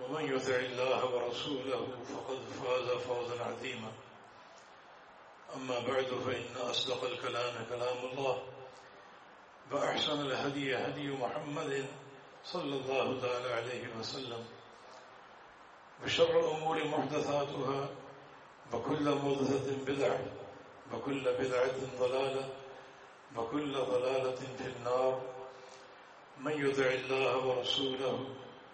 ومن يطع الله ورسوله فقد فاز فوزا عظيما. أما بعد فإن أصدق الكلام كلام الله وأحسن الهدي هدي محمد صلى الله تعالى عليه وسلم. وشر الأمور محدثاتها وكل محدثة بدعة وكل بدعة ضلالة وكل ضلالة في النار. من يطع الله ورسوله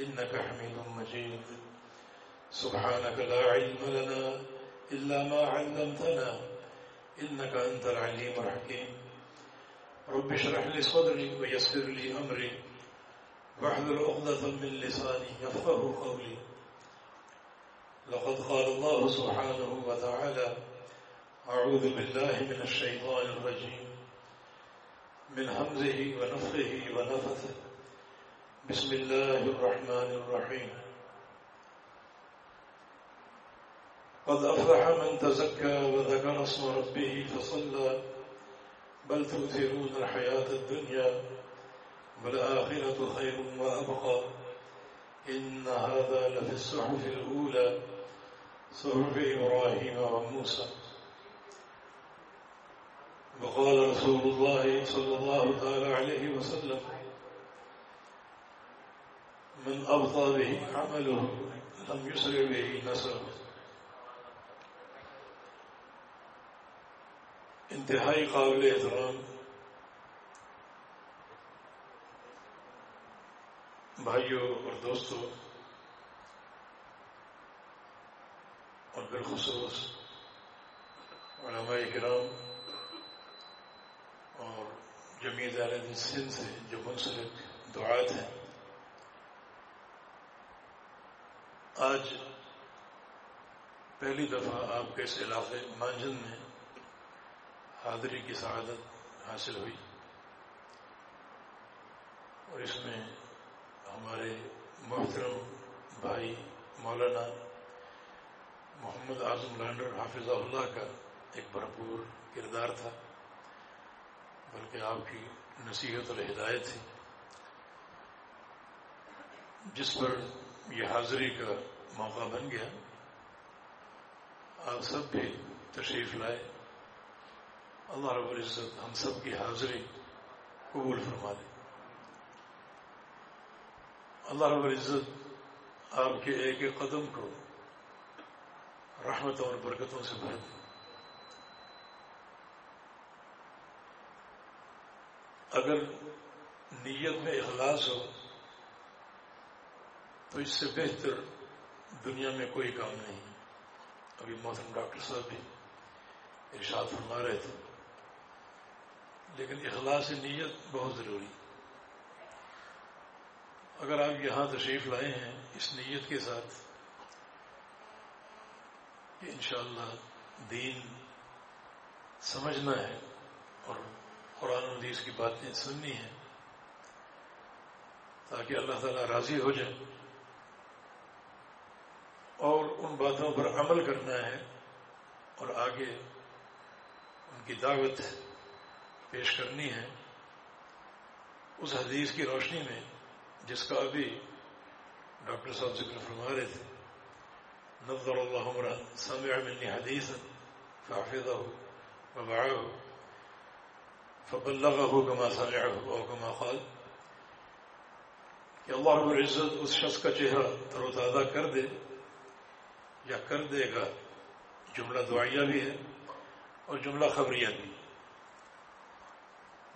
إنك حميد مجيد. سبحانك لا علم لنا إلا ما علمتنا. إنك أنت العليم الحكيم. رب اشرح لي صدري ويسر لي أمري. واحلل عقدة من لساني يفقه قولي. لقد قال الله سبحانه وتعالى أعوذ بالله من الشيطان الرجيم. من همزه ونفخه ونفثه. بسم الله الرحمن الرحيم. قد أفلح من تزكى وذكر اسم ربه فصلى بل تؤثرون الحياة الدنيا والآخرة خير وأبقى. إن هذا لفي الصحف الأولى صحف إبراهيم وموسى. وقال رسول الله صلى الله تعالى عليه وسلم من أبطى به عمله لم يسرع به نسبه انتہائی قابل احترام. بھائیوں اور دوستوں اور بالخصوص علماء کرام اور جمیع عالم سندھ سے جو منسلک دعات ہیں آج پہلی دفعہ آپ کے اس علاقے مانجن میں حاضری کی سعادت حاصل ہوئی اور اس میں ہمارے محترم بھائی مولانا محمد اعظم لانڈر حافظ اللہ کا ایک بھرپور کردار تھا، بلکہ آپ کی نصیحت اور ہدایت تھی، جس پر یہ حاضری کا موقع بن گیا۔ آپ سب بھی تشریف لائے۔ اللہ رب العزت ہم سب کی حاضری قبول فرما دے۔ اللہ رب العزت آپ کے ایک ایک قدم کو رحمتوں اور برکتوں سے بھر دے۔ اگر نیت میں اخلاص ہو تو اس سے بہتر دنیا میں کوئی کام نہیں۔ ابھی محترم ڈاکٹر صاحب بھی ارشاد فرما رہے تھے۔ لیکن اخلاص نیت بہت ضروری۔ اگر آپ یہاں تشریف لائے ہیں اس نیت کے ساتھ کہ انشاءاللہ دین سمجھنا ہے اور قرآن حدیث کی باتیں سننی ہیں، تاکہ اللہ تعالیٰ راضی ہو جائے۔ اور ان باتوں پر عمل کرنا ہے اور آگے ان کی دعوت پیش کرنی ہے، اس حدیث کی روشنی میں جس کا ابھی ڈاکٹر صاحب ذکر فرما رہے تھے، نظر اللہ عمرہ سمع منی حدیث فحفظہ وبعہ فبلغہ کما سمعہ او کما قال۔ کہ اللہ رب العزت اس شخص کا چہرہ تر و تازہ کر دے یا کر دے گا، جملہ دعائیہ بھی ہے اور جملہ خبریہ بھی۔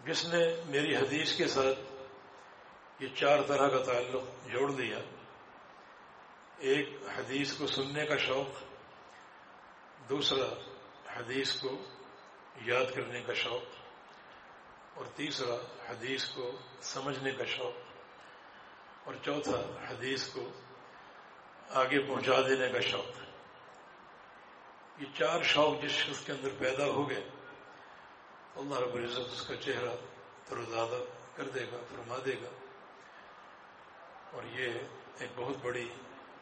جس نے میری حدیث کے ساتھ یہ چار طرح کا تعلق جوڑ دیا، ایک حدیث کو سننے کا شوق، دوسرا حدیث کو یاد کرنے کا شوق، اور تیسرا حدیث کو سمجھنے کا شوق، اور چوتھا حدیث کو آگے پہنچا دینے کا شوق یہ چار شوق جس شخص کے اندر پیدا ہو گئے، اللہ رب العزت اس کا چہرہ تر و زیادہ کر دے گا، فرما دے گا۔ اور یہ ایک بہت بڑی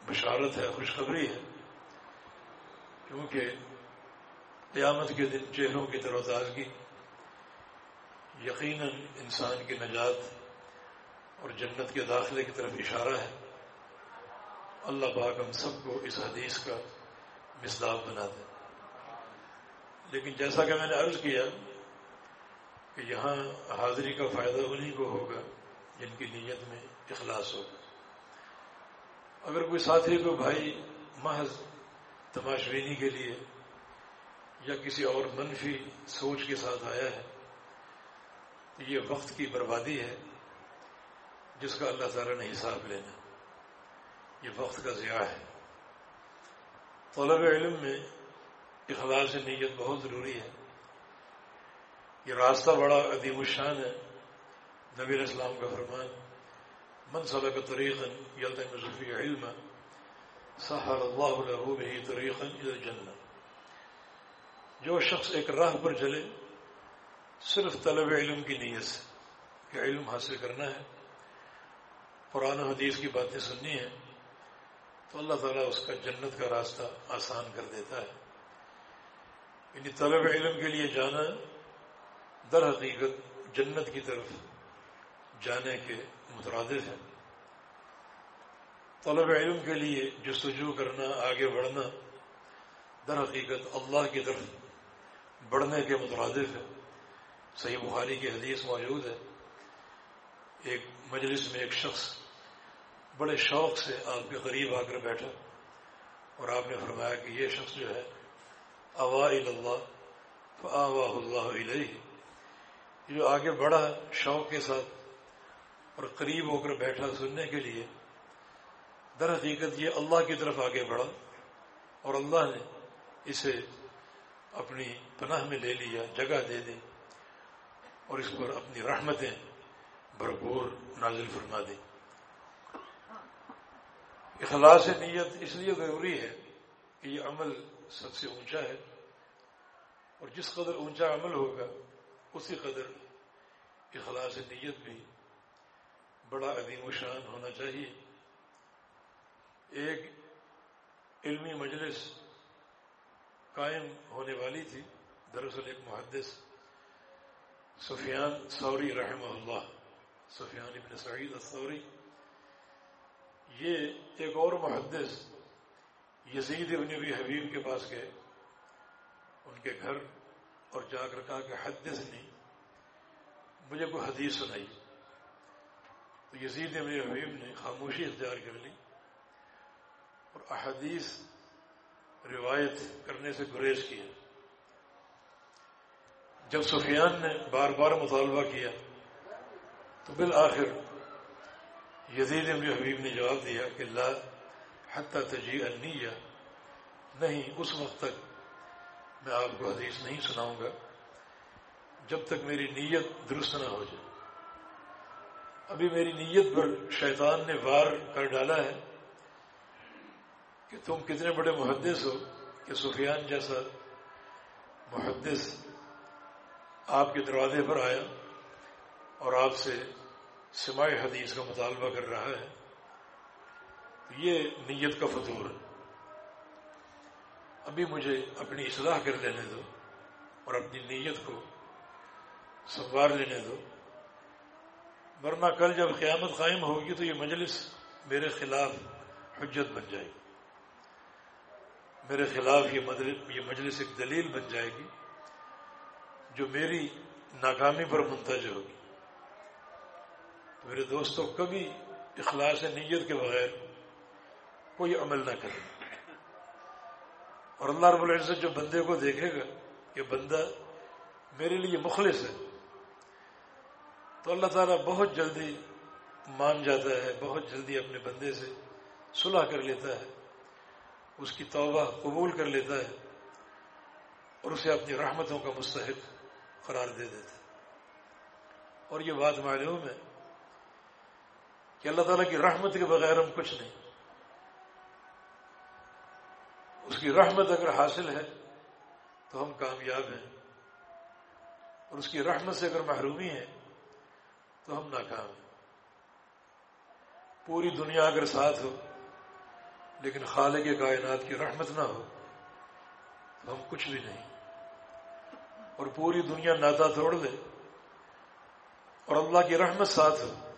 بشارت ہے، خوشخبری ہے۔ کیونکہ قیامت کے دن چہروں کی تر و تازگی، یقیناً انسان کی نجات اور جنت کے داخلے کی طرف اشارہ ہے۔ اللہ پاک ہم سب کو اس حدیث کا مصداق بنا دے۔ لیکن جیسا کہ میں نے عرض کیا کہ یہاں حاضری کا فائدہ انہیں کو ہوگا جن کی نیت میں اخلاص ہوگا۔ اگر کوئی ساتھی کو بھائی محض تماشوینی کے لیے یا کسی اور منفی سوچ کے ساتھ آیا ہے، تو یہ وقت کی بربادی ہے جس کا اللہ تعالیٰ نے حساب لینا۔ یہ وقت کا ضیاع ہے۔ طلب علم میں اخلاص نیت بہت ضروری ہے۔ یہ راستہ بڑا عدیم الشان ہے۔ نبی اسلام کا فرمان، من کا طریقن یلطفی علم سہر اللہ به طریقا الى جو شخص ایک راہ پر چلے، صرف طلب علم کی نیت سے کہ علم حاصل کرنا ہے، قرآن حدیث کی باتیں سننی ہیں۔ تو اللہ تعالیٰ اس کا جنت کا راستہ آسان کر دیتا ہے۔ یعنی طلب علم کے لیے جانا در حقیقت جنت کی طرف جانے کے مترادف ہے۔ طلب علم کے لیے جستجو کرنا، آگے بڑھنا در حقیقت اللہ کی طرف بڑھنے کے مترادف ہے۔ صحیح بخاری کی حدیث موجود ہے۔ ایک مجلس میں ایک شخص بڑے شوق سے آپ کے قریب آ کر بیٹھا اور آپ نے فرمایا کہ یہ شخص جو ہے اوا اللہ فآواہ اللہ علیہ جو آگے بڑھا شوق کے ساتھ اور قریب ہو کر بیٹھا سننے کے لیے، در حقیقت یہ اللہ کی طرف آگے بڑھا اور اللہ نے اسے اپنی پناہ میں لے لیا، جگہ دے دی اور اس پر اپنی رحمتیں بھرپور نازل فرما دی اخلاص نیت، اس لیے ضروری ہے کہ یہ عمل سب سے اونچا ہے اور جس قدر اونچا عمل ہوگا، اسی قدر اخلاص نیت بھی بڑا عظیم و شان ہونا چاہیے۔ ایک علمی مجلس قائم ہونے والی تھی، دراصل ایک محدث، سفیان سوری رحمہ اللہ، سفیان ابن سعید الثوری۔ یہ ایک اور محدث یزید ابن ابی حبیب کے پاس گئے۔ ان کے گھر اور جا کر کہا کہ حدث نہیں مجھے کوئی حدیث سنائی۔ تو یزید ابن حبیب نے خاموشی اختیار کر لی اور احادیث روایت کرنے سے گریز کیا۔ جب سفیان نے بار بار مطالبہ کیا تو بالآخر یزید ابن حبیب نے جواب دیا کہ لا حتی تجیع النیہ، نہیں، اس وقت تک میں آپ کو حدیث نہیں سناؤں گا جب تک میری نیت درست نہ ہو جائے۔ ابھی میری نیت پر شیطان نے وار کر ڈالا ہے کہ تم کتنے بڑے محدث ہو کہ سفیان جیسا محدث آپ کے دروازے پر آیا اور آپ سے سماع حدیث کا مطالبہ کر رہا ہے یہ نیت کا فطور ہے۔ ابھی مجھے اپنی اصلاح کر لینے دو اور اپنی نیت کو سنوار لینے دو۔ ورنہ کل جب قیامت قائم ہوگی تو یہ مجلس میرے خلاف حجت بن جائے گی۔ میرے خلاف یہ مجلس ایک دلیل بن جائے گی جو میری ناکامی پر منتج ہوگی۔ میرے دوستوں کبھی اخلاص نیت کے بغیر کوئی عمل نہ کرے۔ اور اللہ رب العزت جو بندے کو دیکھے گا کہ بندہ میرے لیے مخلص ہے۔ تو اللہ تعالیٰ بہت جلدی مان جاتا ہے، بہت جلدی اپنے بندے سے صلح کر لیتا ہے، اس کی توبہ قبول کر لیتا ہے اور اسے اپنی رحمتوں کا مستحق قرار دے دیتا ہے۔ اور یہ بات معلوم ہے کہ اللہ تعالیٰ کی رحمت کے بغیر ہم کچھ نہیں۔ اس کی رحمت اگر حاصل ہے تو ہم کامیاب ہیں۔ اور اس کی رحمت سے اگر محرومی ہے تو ہم ناکام ہیں۔ پوری دنیا اگر ساتھ ہو لیکن خالق کائنات کی رحمت نہ ہو تو ہم کچھ بھی نہیں۔ اور پوری دنیا ناتا توڑ دے اور اللہ کی رحمت ساتھ ہو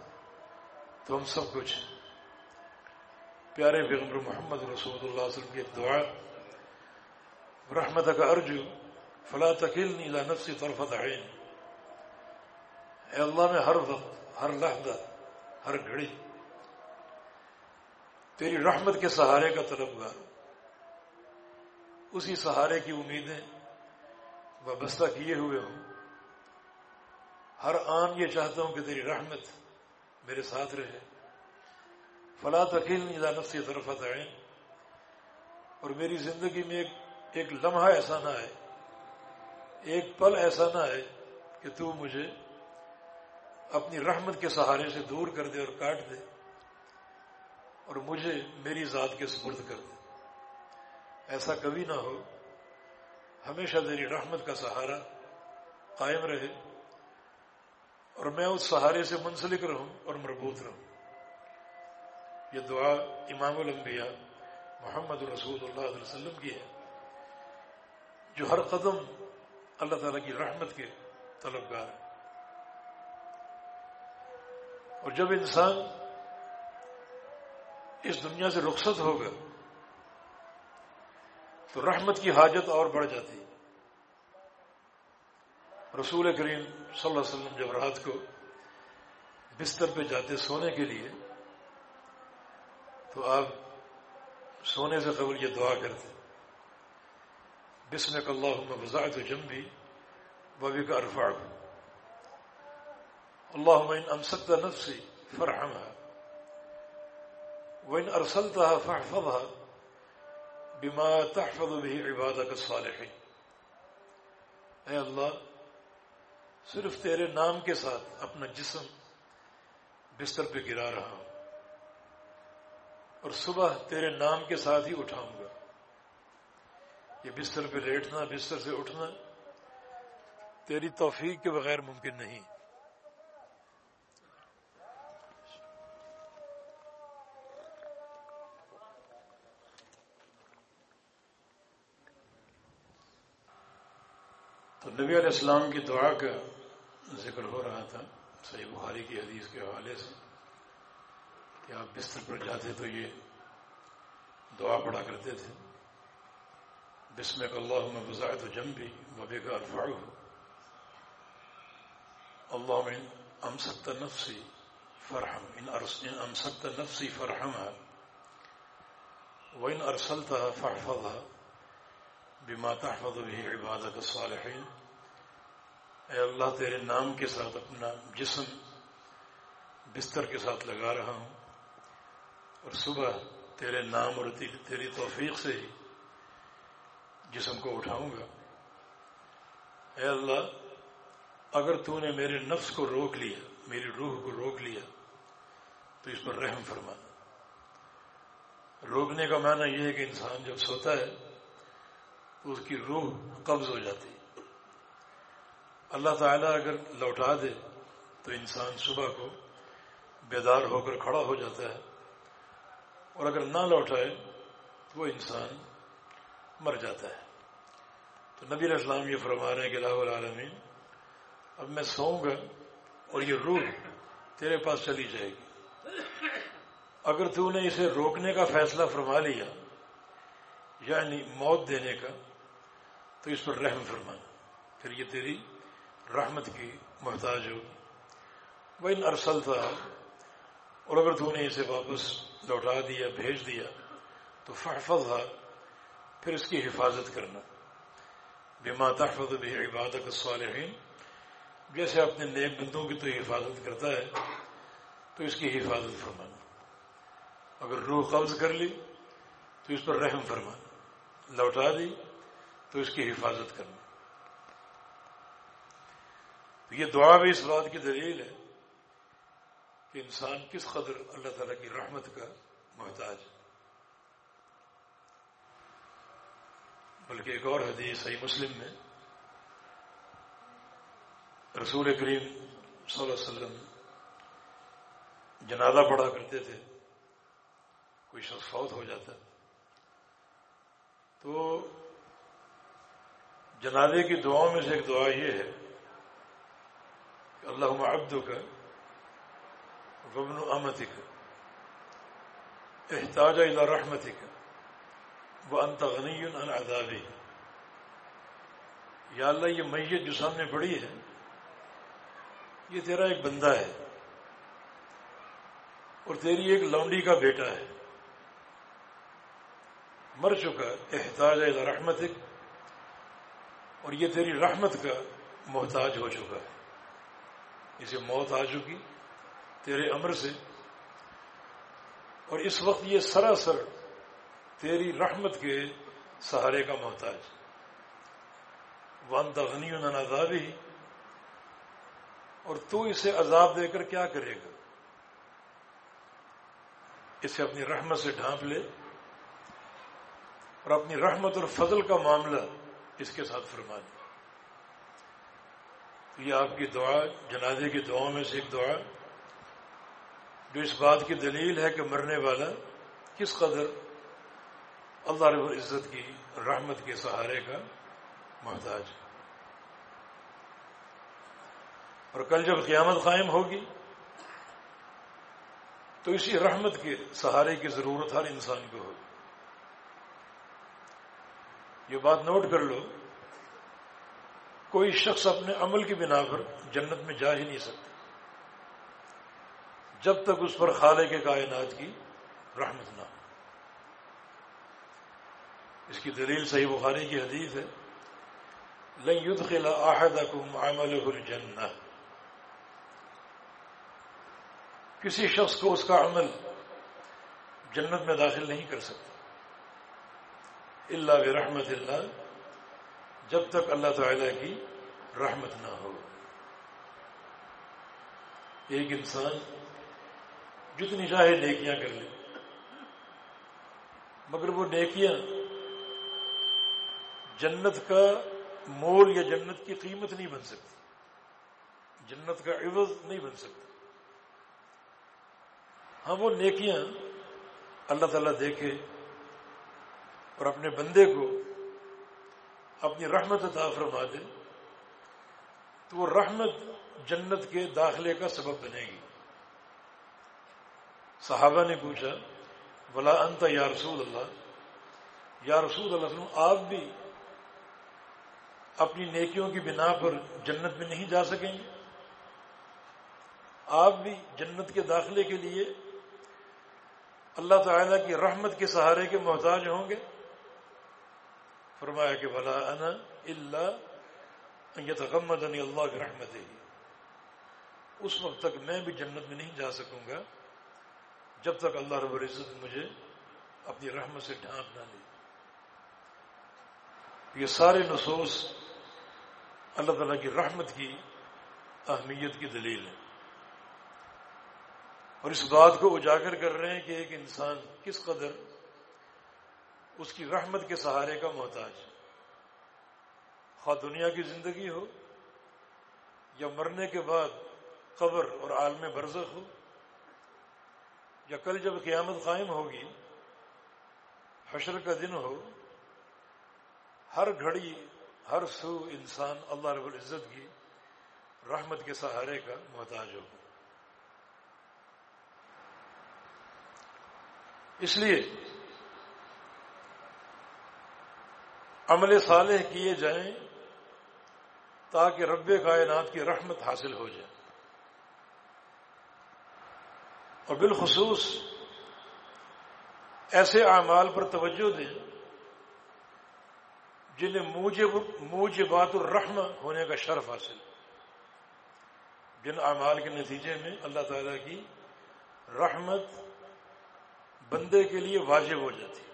تو ہم سب کچھ پیارے پیغمبر محمد رسول اللہ علیہ وسلم کی دعا رحمت کا ارجو، فلا تکل نیلا نفسی طرفت عین اے اللہ میں ہر وقت، ہر لحظہ، ہر گھڑی، تیری رحمت کے سہارے کا طلبگار اسی سہارے کی امیدیں وابستہ کیے ہوئے ہوں۔ ہر آن یہ چاہتا ہوں کہ تیری رحمت میرے ساتھ رہے۔ فلا تکیل نیلا نفسی طرفت عین۔ اور میری زندگی میں ایک ایک لمحہ ایسا نہ آئے۔ ایک پل ایسا نہ آئے کہ تو مجھے اپنی رحمت کے سہارے سے دور کر دے اور کاٹ دے اور مجھے میری ذات کے سپرد کر دے۔ ایسا کبھی نہ ہو۔ ہمیشہ تیری رحمت کا سہارا قائم رہے۔ اور میں اس سہارے سے منسلک رہوں اور مربوط رہوں۔ یہ دعا امام الانبیاء محمد رسول اللہ علیہ وسلم کی ہے، جو ہر قدم اللہ تعالیٰ کی رحمت کے طلبگار اور جب انسان اس دنیا سے رخصت ہوگا تو رحمت کی حاجت اور بڑھ جاتی رسول کریم صلی اللہ علیہ وسلم جب رات کو بستر پہ جاتے سونے کے لیے، تو آپ سونے سے قبل یہ دعا کرتے بسم اللہ بسمك اللهم وزعت جنبي وبك أرفعه اللهم إن أمسكت نفسي فارحمها وإن أرسلتها فاحفظها بما تحفظ به عبادك الصالحين اے اللہ صرف تیرے نام کے ساتھ اپنا جسم بستر پہ گرا رہا ہوں اور صبح تیرے نام کے ساتھ ہی اٹھاؤں گا۔ یہ بستر پہ لیٹنا، بستر سے اٹھنا تیری توفیق کے بغیر ممکن نہیں۔ تو نبی علیہ السلام کی دعا کا ذکر ہو رہا تھا صحیح بخاری کی حدیث کے حوالے سے کہ آپ بستر پر جاتے تو یہ دعا پڑھا کرتے تھے بسمك اللهم بزعت جنبي وبك أرفعه اللهم إن أمسكت نفسي فارحم إن, إن أمسكت نفسي فارحمها وإن أرسلتها فاحفظها بما تحفظ به عبادك الصالحين۔ اے اللہ تیرے نام کے ساتھ اپنا جسم بستر کے ساتھ لگا رہا ہوں اور صبح تیرے نام اور تیری توفیق سے ہی جسم کو اٹھاؤں گا۔ اے اللہ، اگر تو نے میرے نفس کو روک لیا، میری روح کو روک لیا، تو اس پر رحم فرمانا روکنے کا معنی یہ ہے کہ انسان جب سوتا ہے تو اس کی روح قبض ہو جاتی ہے۔ اللہ تعالیٰ اگر لوٹا دے تو انسان صبح کو بیدار ہو کر کھڑا ہو جاتا ہے اور اگر نہ لوٹائے تو وہ انسان مر جاتا ہے۔ تو نبی علیہ السلام یہ فرما رہے ہیں کہ اللہ العالمین، اب میں سوؤں گا اور یہ روح تیرے پاس چلی جائے گی۔ اگر تو نے اسے روکنے کا فیصلہ فرما لیا یعنی موت دینے کا، تو اس پر رحم فرمانا پھر یہ تیری رحمت کی محتاج ہو وہ ان ارسل تھا اور اگر تو نے اسے واپس لوٹا دیا، بھیج دیا، تو فحفظ تھا پھر اس کی حفاظت کرنا۔ بما تحفظ بھی عبادت الصالحین جیسے اپنے نیک بندوں کی تو حفاظت کرتا ہے، تو اس کی حفاظت فرمانا۔ اگر روح قبض کر لی، تو اس پر رحم فرمانا۔ لوٹا دی، تو اس کی حفاظت کرنا۔ یہ دعا بھی اس بات کی دلیل ہے کہ انسان کس قدر اللہ تعالی کی رحمت کا محتاج بلکہ ایک اور حدیث صحیح مسلم میں رسول کریم صلی اللہ علیہ وسلم جنازہ پڑھا کرتے تھے، کوئی شخص فوت ہو جاتا، تو جنازے کی دعاؤں میں سے ایک دعا یہ ہے اللہ عبد کا وبن امت کا احتاج الى رحمتی کا وہ انتغنی ادابی یا اللہ، یہ میت جو سامنے پڑی ہے، یہ تیرا ایک بندہ ہے، اور تیری ایک لونڈی کا بیٹا ہے۔ مر چکا، احتاج الى رحمتک، اور یہ تیری رحمت کا محتاج ہو چکا ہے۔ اسے موت آ چکی تیرے امر سے۔ اور اس وقت یہ سراسر تیری رحمت کے سہارے کا محتاج۔ ون تغنی ہی اور تو اسے عذاب دے کر کیا کرے گا؟ اسے اپنی رحمت سے ڈھانپ لے اور اپنی رحمت اور فضل کا معاملہ اس کے ساتھ فرما یہ آپ کی دعا، جنازے کی دعاؤں میں سے ایک دعا، جو اس بات کی دلیل ہے کہ مرنے والا کس قدر اللہ رب العزت کی رحمت کے سہارے کا محتاج ہے۔ اور کل جب قیامت قائم ہوگی، تو اسی رحمت کے سہارے کی ضرورت ہر انسان کو ہوگی۔ یہ بات نوٹ کر لو کوئی شخص اپنے عمل کی بنا پر جنت میں جا ہی نہیں سکتا۔ جب تک اس پر خالے کے کائنات کی رحمت نہ ہو۔ اس کی دلیل صحیح بخاری کی حدیث ہے الجنہ کسی شخص کو اس کا عمل جنت میں داخل نہیں کر سکتا۔ اللہ برحمت اللہ جب تک اللہ تعالی کی رحمت نہ ہو۔ ایک انسان جتنی چاہے نیکیاں کر لے، مگر وہ نیکیاں جنت کا مول یا جنت کی قیمت نہیں بن سکتی، جنت کا عوض نہیں بن سکتا۔ ہاں وہ نیکیاں اللہ تعالیٰ دیکھے اور اپنے بندے کو اپنی رحمت عطا فرما دے، تو وہ رحمت جنت کے داخلے کا سبب بنے گی۔ صحابہ نے پوچھا بلا انت یا رسول اللہ یا رسول اللہ وسلم، آپ بھی اپنی نیکیوں کی بنا پر جنت میں نہیں جا سکیں گے؟ آپ بھی جنت کے داخلے کے لیے اللہ تعالی کی رحمت کے سہارے کے محتاج ہوں گے؟ فرمایا کہ بلا انا اللہ یتغمدنی اللہ کی رحمت ہی اس وقت تک میں بھی جنت میں نہیں جا سکوں گا جب تک اللہ رب العزت مجھے اپنی رحمت سے ڈھانپ نہ لے۔ یہ سارے نصوص اللہ تعالیٰ کی رحمت کی اہمیت کی دلیل ہے اور اس بات کو اجاگر کر رہے ہیں کہ ایک انسان کس قدر اس کی رحمت کے سہارے کا محتاج خواہ دنیا کی زندگی ہو یا مرنے کے بعد قبر اور عالم برزخ ہو یا کل جب قیامت قائم ہوگی، حشر کا دن ہو، ہر گھڑی، ہر سو انسان اللہ رب العزت کی رحمت کے سہارے کا محتاج ہو اس لیے عمل صالح کیے جائیں تاکہ رب کائنات کی رحمت حاصل ہو جائے۔ اور بالخصوص ایسے اعمال پر توجہ دیں جنہیں موجب، موجبات الرحم ہونے کا شرف حاصل۔ جن اعمال کے نتیجے میں اللہ تعالی کی رحمت بندے کے لیے واجب ہو جاتی۔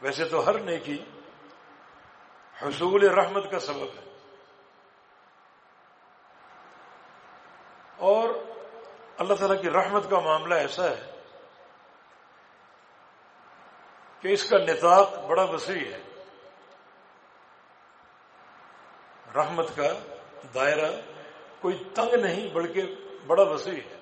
ویسے تو ہر نیکی حصول رحمت کا سبب ہے۔ اور اللہ تعالیٰ کی رحمت کا معاملہ ایسا ہے کہ اس کا نطاق بڑا وسیع ہے۔ رحمت کا دائرہ کوئی تنگ نہیں، بلکہ بڑا وسیع ہے۔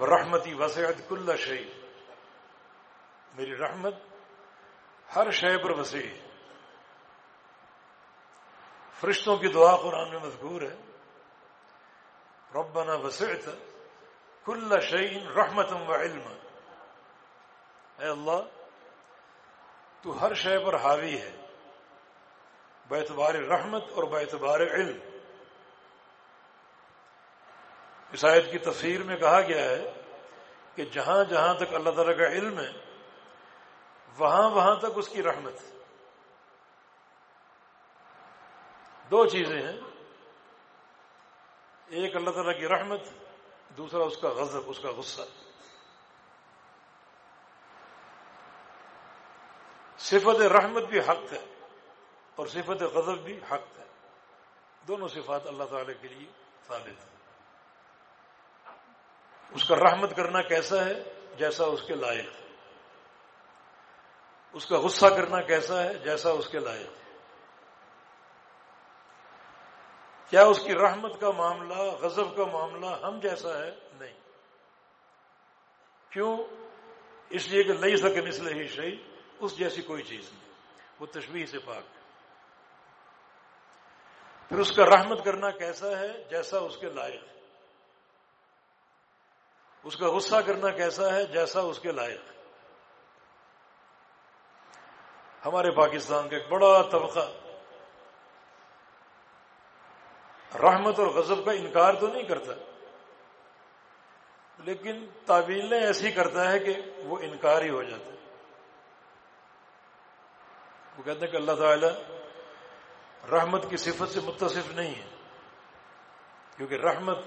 رحمتی وسعت کل شہی میری رحمت ہر شے پر وسیع ہے۔ فرشتوں کی دعا قرآن میں مذکور ہے۔ ربنا وسعت کل شعین رحمت و علم اے اللہ، تو ہر شے پر حاوی ہے۔ بیتبار رحمت اور بیتبار علم۔ عیسائیت کی تفسیر میں کہا گیا ہے کہ جہاں جہاں تک اللہ تعالیٰ کا علم ہے، وہاں وہاں تک اس کی رحمت ہے۔ دو چیزیں ہیں۔ ایک اللہ تعالیٰ کی رحمت، دوسرا اس کا غضب، اس کا غصہ۔ صفت رحمت بھی حق ہے اور صفت غضب بھی حق ہے۔ دونوں صفات اللہ تعالی کے لیے ثابت ہیں۔ اس کا رحمت کرنا کیسا ہے جیسا اس کے لائق اس کا غصہ کرنا کیسا ہے جیسا اس کے لائق کیا اس کی رحمت کا معاملہ، غضب کا معاملہ ہم جیسا ہے؟ نہیں۔ کیوں؟ اس لیے کہ نہیں سکے مسئلے ہی شہی اس جیسی کوئی چیز نہیں۔ وہ تشویح سے پاک پھر اس کا رحمت کرنا کیسا ہے جیسا اس کے لائق اس کا غصہ کرنا کیسا ہے جیسا اس کے لائق ہمارے پاکستان کا ایک بڑا طبقہ، رحمت اور غضب کا انکار تو نہیں کرتا، لیکن تعویلیں ایسی کرتا ہے کہ وہ انکار ہی ہو جاتا ہے۔ وہ کہتے ہیں کہ اللہ تعالی رحمت کی صفت سے متصف نہیں ہے، کیونکہ رحمت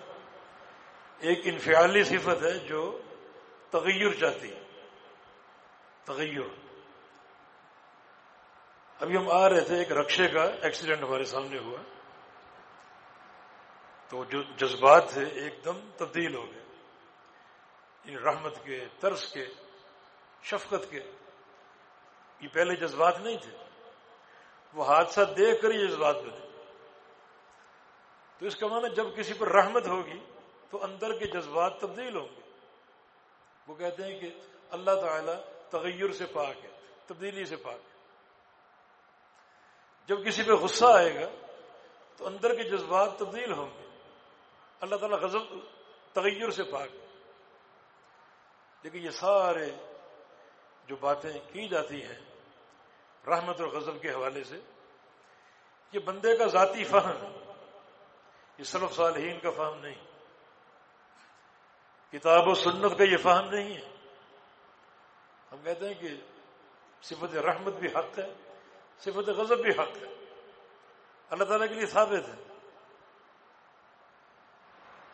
ایک انفعالی صفت ہے جو تغیر چاہتی ہے۔ تغیر۔ ابھی ہم آ رہے تھے ایک رکشے کا ایکسیڈنٹ ہمارے سامنے ہوا۔ تو جو جذبات تھے ایک دم تبدیل ہو گئے۔ یعنی رحمت کے طرز کے، شفقت کے۔ یہ پہلے جذبات نہیں تھے۔ وہ حادثہ دیکھ کر ہی جذبات بنے۔ تو اس کا معنی جب کسی پر رحمت ہوگی تو اندر کے جذبات تبدیل ہوں گے۔ وہ کہتے ہیں کہ اللہ تعالی تغیر سے پاک ہے، تبدیلی سے پاک ہے۔ جب کسی پہ غصہ آئے گا تو اندر کے جذبات تبدیل ہوں گے۔ اللہ تعالیٰ غضب، تغیر سے پاک ہے۔ لیکن یہ سارے جو باتیں کی جاتی ہیں رحمت اور غضب کے حوالے سے، یہ بندے کا ذاتی فہم ہے یہ سلف صالحین کا فہم نہیں۔ کتاب و سنت کا یہ فہم نہیں ہے۔ ہم کہتے ہیں کہ صفت رحمت بھی حق ہے، صفت غضب بھی حق ہے۔ اللہ تعالیٰ کے لیے ثابت ہے۔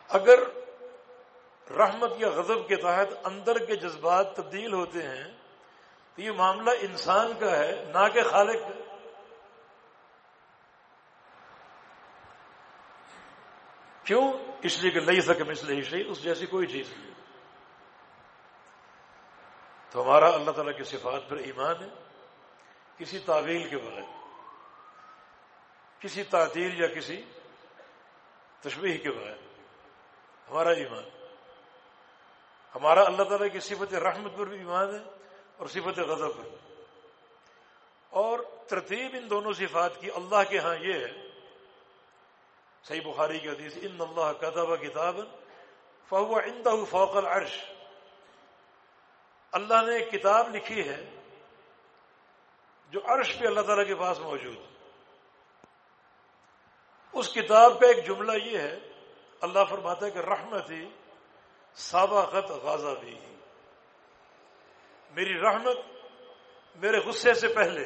اگر رحمت یا غضب کے تحت اندر کے جذبات تبدیل ہوتے ہیں، تو یہ معاملہ انسان کا ہے، نہ کہ خالق کا۔ کیوں؟ اس لیے کہ نہیں سکے مسئلے ہی اس جیسی کوئی چیز نہیں۔ تو ہمارا اللہ تعالیٰ کی صفات پر ایمان ہے۔ کسی تعویل کے بغیر، کسی تعطیل یا کسی تشبیح کے بغیر ہمارا ایمان۔ ہمارا اللہ تعالیٰ کی صفت رحمت پر بھی ایمان ہے اور صفت غضب پر۔ اور ترتیب ان دونوں صفات کی اللہ کے ہاں یہ ہے صحیح بخاری کی حدیث ان اللہ کتب کتاب فہو اندہ فوق العرش اللہ نے ایک کتاب لکھی ہے جو عرش پہ اللہ تعالیٰ کے پاس موجود اس کتاب کا ایک جملہ یہ ہے، اللہ فرماتا ہے کہ رحمت ہی سابقت غازہ بھی میری رحمت میرے غصے سے پہلے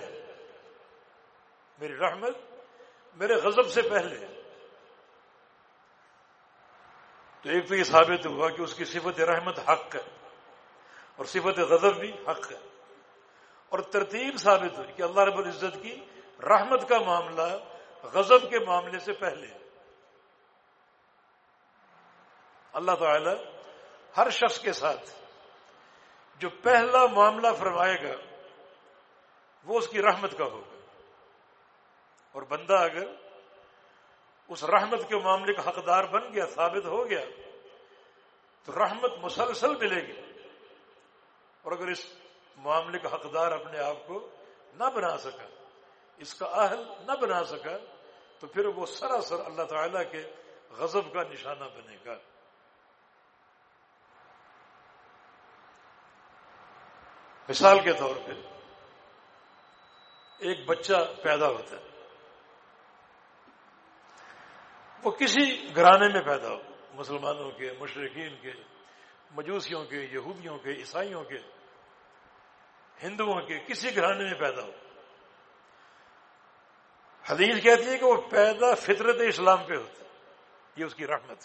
میری رحمت میرے غضب سے پہلے تو ایک تو یہ ثابت ہوا کہ اس کی صفت رحمت حق ہے اور صفت غضب بھی حق ہے اور ترتیب ثابت ہوئی کہ اللہ رب العزت کی رحمت کا معاملہ غضب کے معاملے سے پہلے اللہ تعالی ہر شخص کے ساتھ جو پہلا معاملہ فرمائے گا وہ اس کی رحمت کا ہوگا۔ اور بندہ اگر اس رحمت کے معاملے کا حقدار بن گیا، ثابت ہو گیا، تو رحمت مسلسل ملے گی۔ اور اگر اس معاملے کا حقدار اپنے آپ کو نہ بنا سکا، اس کا اہل نہ بنا سکا، تو پھر وہ سراسر اللہ تعالی کے غضب کا نشانہ بنے گا۔ مثال کے طور پہ ایک بچہ پیدا ہوتا ہے۔ وہ کسی گھرانے میں پیدا ہو، مسلمانوں کے، مشرقین کے، مجوسیوں کے، یہودیوں کے، عیسائیوں کے، ہندوؤں کے، کسی گھرانے میں پیدا ہو۔ حدیث کہتی ہے کہ وہ پیدا فطرت اسلام پہ ہوتا ہے۔ یہ اس کی رحمت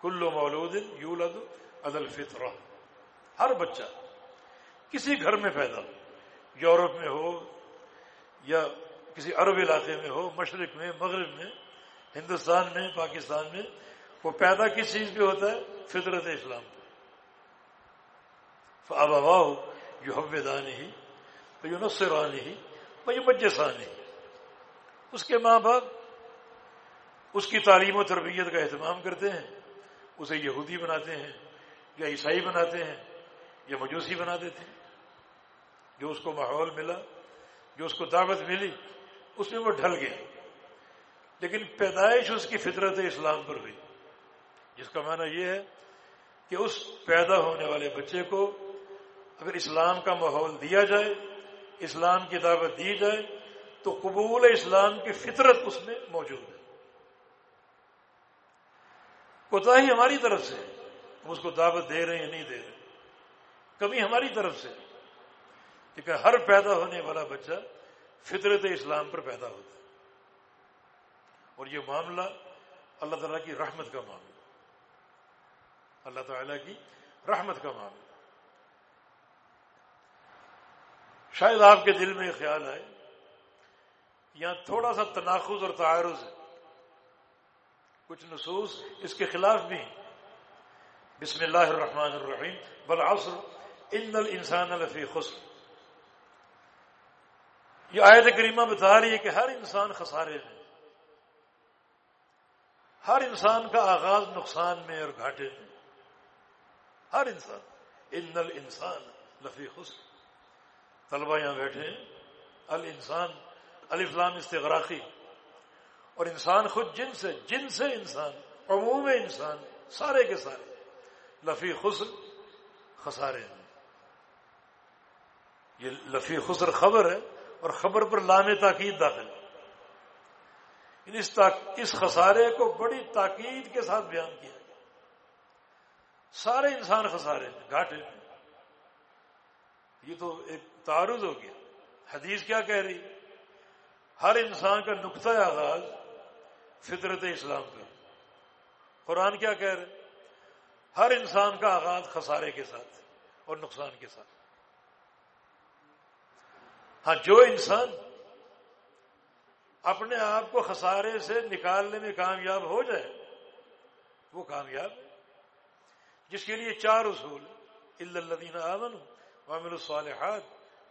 کلو مولود یولد عدل فطر ہر بچہ کسی گھر میں پیدا ہو، یورپ میں ہو یا کسی عرب علاقے میں ہو، مشرق میں، مغرب میں، ہندوستان میں، پاکستان میں، وہ پیدا کس چیز پہ ہوتا ہے؟ فطرت اسلام پہ۔ اب ابا ہو جو حبان ہی یو نسرانی ہی وہ مجسانی اس کے ماں باپ، اس کی تعلیم و تربیت کا اہتمام کرتے ہیں، اسے یہودی بناتے ہیں، یا عیسائی بناتے ہیں، یا مجوسی بنا دیتے ہیں۔ جو اس کو ماحول ملا، جو اس کو دعوت ملی اس میں وہ ڈھل گیا۔ لیکن پیدائش اس کی فطرت اسلام پر ہوئی۔ جس کا معنی یہ ہے کہ اس پیدا ہونے والے بچے کو اگر اسلام کا ماحول دیا جائے، اسلام کی دعوت دی جائے، تو قبول اسلام کی فطرت اس میں موجود ہے۔ کوتا ہی ہماری طرف سے ہم اس کو دعوت دے رہے ہیں نہیں دے رہے۔ کمی ہماری طرف سے لیکن ہر پیدا ہونے والا بچہ فطرت اسلام پر پیدا ہوتا ہے۔ اور یہ معاملہ اللہ تعالیٰ کی رحمت کا معاملہ۔ اللہ تعالیٰ کی رحمت کا معاملہ۔ شاید آپ کے دل میں یہ خیال آئے یہاں تھوڑا سا تناخذ اور تعارض ہے کچھ نصوص اس کے خلاف بھی ہیں۔ بسم اللہ الرحمن الرحیم بالعصر ان الانسان لفی خسر۔ یہ آیت کریمہ بتا رہی ہے کہ ہر انسان خسارے میں ہر انسان کا آغاز نقصان میں اور گھاٹے میں۔ ہر انسان۔ ان الانسان لفی خسر۔ طلبا یہاں بیٹھے ال انسان الفلام استغراقی۔ اور انسان خود جن سے جن سے انسان، عموم انسان، سارے کے سارے۔ لفی خسر خسارے ہیں۔ یہ لفی خسر خبر ہے۔ اور خبر پر لام تاکید داخل۔ یعنی اس اس خسارے کو بڑی تاکید کے ساتھ بیان کیا۔ گیا سارے انسان خسارے میں گھاٹے میں یہ تو ایک تعارض ہو گیا۔ حدیث کیا کہہ رہی؟ ہر انسان کا نقطۂ آغاز فطرت اسلام کا۔ قرآن کیا کہہ رہے؟ ہر انسان کا آغاز خسارے کے ساتھ اور نقصان کے ساتھ۔ ہاں جو انسان اپنے آپ کو خسارے سے نکالنے میں کامیاب ہو جائے، وہ کامیاب ہے۔ جس کے لیے چار اصول الدین امن وامل الصالحات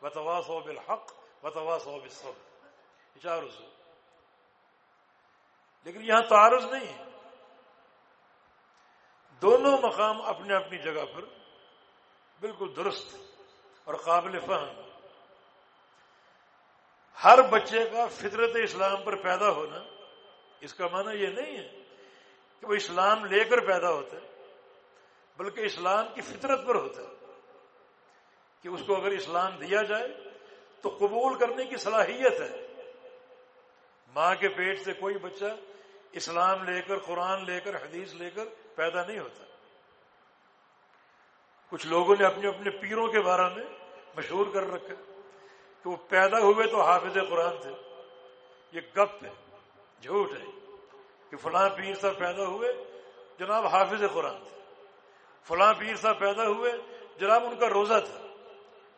بتواس و بالحق بتواس و بالصبر۔ چار اصول۔ لیکن یہاں تعارض نہیں ہے۔ دونوں مقام اپنے اپنی جگہ پر بالکل درست اور قابل فہم۔ ہر بچے کا فطرت اسلام پر پیدا ہونا اس کا معنی یہ نہیں ہے کہ وہ اسلام لے کر پیدا ہوتا ہے، بلکہ اسلام کی فطرت پر ہوتا ہے کہ اس کو اگر اسلام دیا جائے تو قبول کرنے کی صلاحیت ہے۔ ماں کے پیٹ سے کوئی بچہ اسلام لے کر، قرآن لے کر، حدیث لے کر پیدا نہیں ہوتا۔ کچھ لوگوں نے اپنے اپنے پیروں کے بارے میں مشہور کر رکھا کہ وہ پیدا ہوئے تو حافظ قرآن تھے۔ یہ گپ ہے، جھوٹ ہے کہ فلاں پیر صاحب پیدا ہوئے، جناب حافظ قرآن تھے۔ فلاں پیر صاحب پیدا ہوئے، جناب ان کا روزہ تھا۔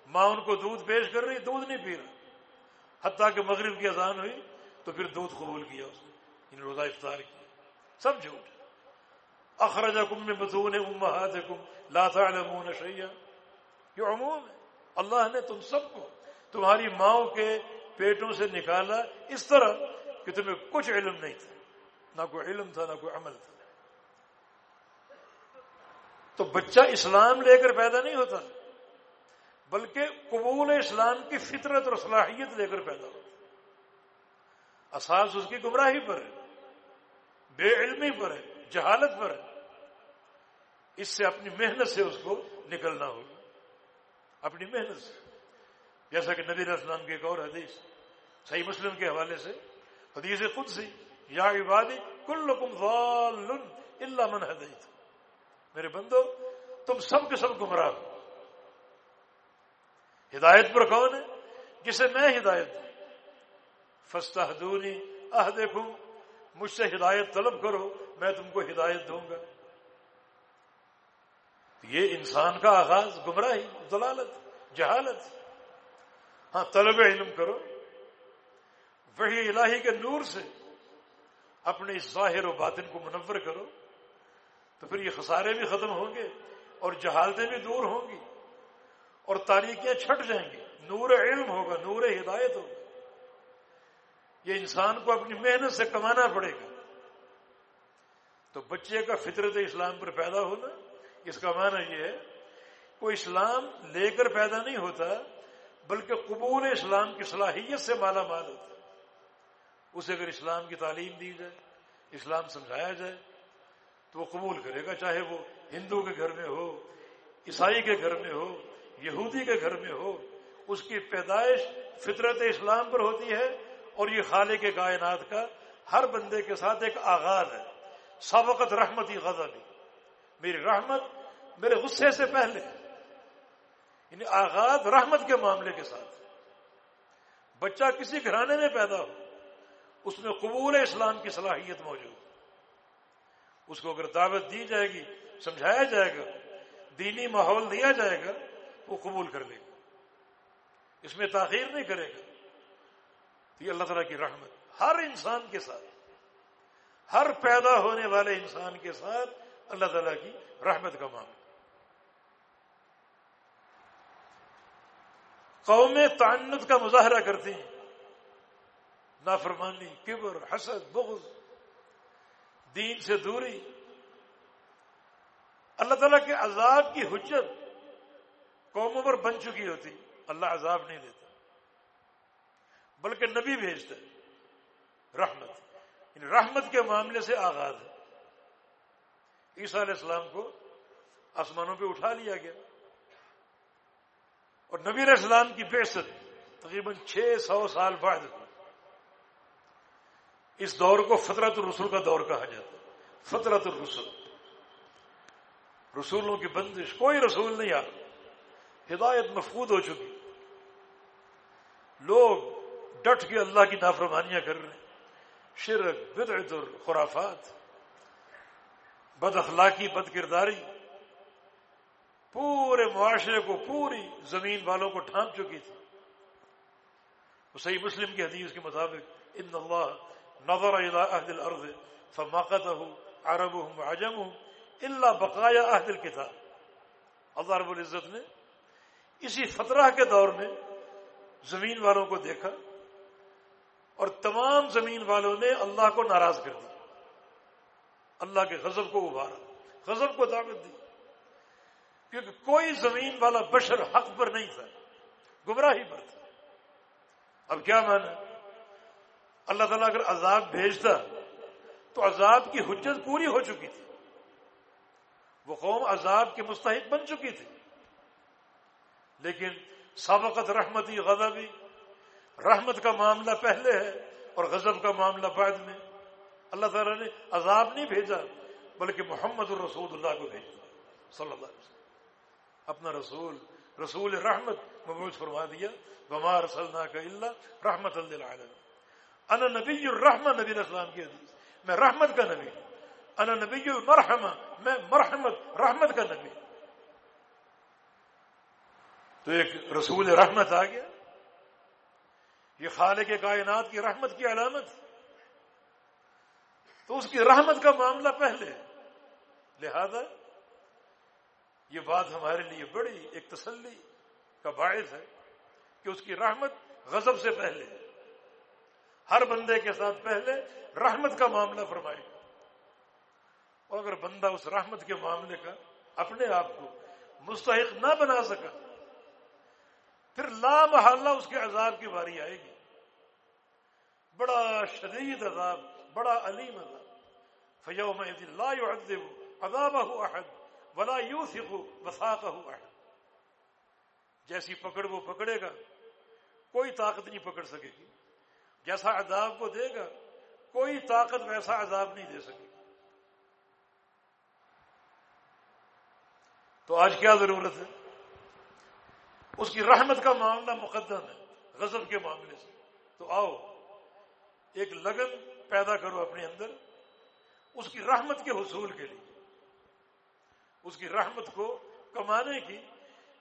ماں ان کو دودھ پیش کر رہی، دودھ نہیں پی رہا۔ حتیٰ کہ مغرب کی اذان ہوئی تو پھر دودھ قبول کیا اس نے ان روزہ افطار کیا۔ سب جھوٹ اخرج کم میں بتون امہات کم لاتا شیا یہ عموم ہے۔ اللہ نے تم سب کو تمہاری ماؤں کے پیٹوں سے نکالا اس طرح کہ تمہیں کچھ علم نہیں تھا۔ نہ کوئی علم تھا، نہ کوئی عمل تھا۔ تو بچہ اسلام لے کر پیدا نہیں ہوتا، بلکہ قبول اسلام کی فطرت اور صلاحیت لے کر پیدا ہوتا۔ اساس اس کی گمراہی پر ہے، بے علمی پر ہے، جہالت پر ہے۔ اس سے اپنی محنت سے اس کو نکلنا ہوگا۔ اپنی محنت سے۔ جیسا کہ نبی اسلام کی ایک اور حدیث صحیح مسلم کے حوالے سے، حدیث خود سی یا عبادی کل اللہ من حدیث میرے بندو، تم سب کے سب گمراہ ہو۔ ہدایت پر کون ہے؟ جسے میں ہدایت دوں۔ فستا حدونی آہ دیکھوں مجھ سے ہدایت طلب کرو، میں تم کو ہدایت دوں گا۔ یہ انسان کا آغاز گمراہی دلالت جہالت۔ ہاں طلب علم کرو۔ وہی الہی کے نور سے اپنے اس ظاہر و باطن کو منور کرو۔ تو پھر یہ خسارے بھی ختم ہوں گے اور جہالتیں بھی دور ہوں گی اور تاریخیاں چھٹ جائیں گی۔ نور علم ہوگا، نور ہدایت ہوگا۔ یہ انسان کو اپنی محنت سے کمانا پڑے گا۔ تو بچے کا فطرت اسلام پر پیدا ہونا، اس کا معنی یہ ہے، کوئی اسلام لے کر پیدا نہیں ہوتا بلکہ قبول اسلام کی صلاحیت سے مالا مال ہوتا ہے۔ اسے اگر اسلام کی تعلیم دی جائے، اسلام سمجھایا جائے، تو وہ قبول کرے گا، چاہے وہ ہندو کے گھر میں ہو، عیسائی کے گھر میں ہو، یہودی کے گھر میں ہو، اس کی پیدائش فطرت اسلام پر ہوتی ہے، اور یہ خالق کے کائنات کا ہر بندے کے ساتھ ایک آغاز ہے۔ سابقت رحمتی غزل میری رحمت میرے غصے سے پہلے۔ یعنی آغاز رحمت کے معاملے کے ساتھ۔ بچہ کسی گھرانے میں پیدا ہو، اس میں قبول اسلام کی صلاحیت موجود۔ اس کو اگر دعوت دی جائے گی، سمجھایا جائے گا، دینی ماحول دیا جائے گا، وہ قبول کر لے گا۔ اس میں تاخیر نہیں کرے گا۔ یہ اللہ تعالیٰ کی رحمت۔ ہر انسان کے ساتھ، ہر پیدا ہونے والے انسان کے ساتھ اللہ تعالیٰ کی رحمت کا معاملہ۔ قومیں تعنت کا مظاہرہ کرتی ہیں۔ نافرمانی، کبر، حسد، بغض، دین سے دوری۔ اللہ تعالیٰ کے عذاب کی حجت قوموں پر بن چکی ہوتی۔ اللہ عذاب نہیں دیتا۔ بلکہ نبی بھیجتا ہے۔ رحمت۔ یعنی رحمت کے معاملے سے آغاز ہے۔ عیسیٰ علیہ السلام کو آسمانوں پہ اٹھا لیا گیا۔ اور نبی علیہ السلام کی بےست تقریباً چھ سو سال بعد اس دور کو فطرت الرسول کا دور کہا جاتا ہے۔ فطرت الرسول۔ رسولوں کی بندش، کوئی رسول نہیں آ ہدایت مفقود ہو چکی۔ لوگ ڈٹ کے اللہ کی نافرمانیاں کر رہے ہیں۔ شرک، بدعت اور خرافات۔ بد اخلاقی، بد کرداری۔ پورے معاشرے کو، پوری زمین والوں کو ڈھانپ چکی تھی۔ وہ صحیح مسلم کی حدیث کے مطابق، ان اللہ نظر الى اہل الارض فماقته عربهم عجمهم الا بقایا اہل الكتاب. اللہ رب العزت نے اسی فترہ کے دور میں زمین والوں کو دیکھا اور تمام زمین والوں نے اللہ کو ناراض کر دیا۔ اللہ کے غضب کو ابھارا، غضب کو دعوت دی۔ کیونکہ کوئی زمین والا بشر حق پر نہیں تھا۔ گمراہی پر تھا۔ اب کیا مانا؟ اللہ تعالیٰ اگر عذاب بھیجتا تو عذاب کی حجت پوری ہو چکی تھی۔ وہ قوم عذاب کے مستحق بن چکی تھی۔ لیکن سابقت رحمتی، غضبی، رحمت کا معاملہ پہلے ہے اور غضب کا معاملہ بعد میں۔ اللہ تعالیٰ نے عذاب نہیں بھیجا، بلکہ محمد الرسول اللہ کو بھیجا۔ صلی اللہ علیہ وسلم۔ اپنا رسول رسول رحمت مبوض فرما دیا بمار صلی کا اللہ رحمت اللہ انا نبی الرحمہ نبی اسلام کی حدیث۔ میں رحمت کا نبی انا نبی المرحمہ میں مرحمت، رحمت کا نبی تو ایک رسول رحمت آ گیا۔ یہ خالق کائنات کی رحمت کی علامت۔ تو اس کی رحمت کا معاملہ پہلے۔ لہذا یہ بات ہمارے لیے بڑی ایک تسلی کا باعث ہے کہ اس کی رحمت غضب سے پہلے ہر بندے کے ساتھ پہلے رحمت کا معاملہ فرمائے۔ گا اور اگر بندہ اس رحمت کے معاملے کا اپنے آپ کو مستحق نہ بنا سکا، پھر لا محالہ اس کے عذاب کی باری آئے گی۔ بڑا شدید عذاب، بڑا علیم عذاب۔ فیوم لا يعذب عذابه احد۔ ولا يوثق وثاقه احد۔ جیسی پکڑ وہ پکڑے گا، کوئی طاقت نہیں پکڑ سکے گی۔ جیسا عذاب کو دے گا، کوئی طاقت ویسا عذاب نہیں دے سکے گی۔ تو آج کیا ضرورت ہے؟ اس کی رحمت کا معاملہ مقدم ہے، غضب کے معاملے سے۔ تو آؤ، ایک لگن پیدا کرو اپنے اندر، اس کی رحمت کے حصول کے لیے۔ اس کی رحمت کو کمانے کی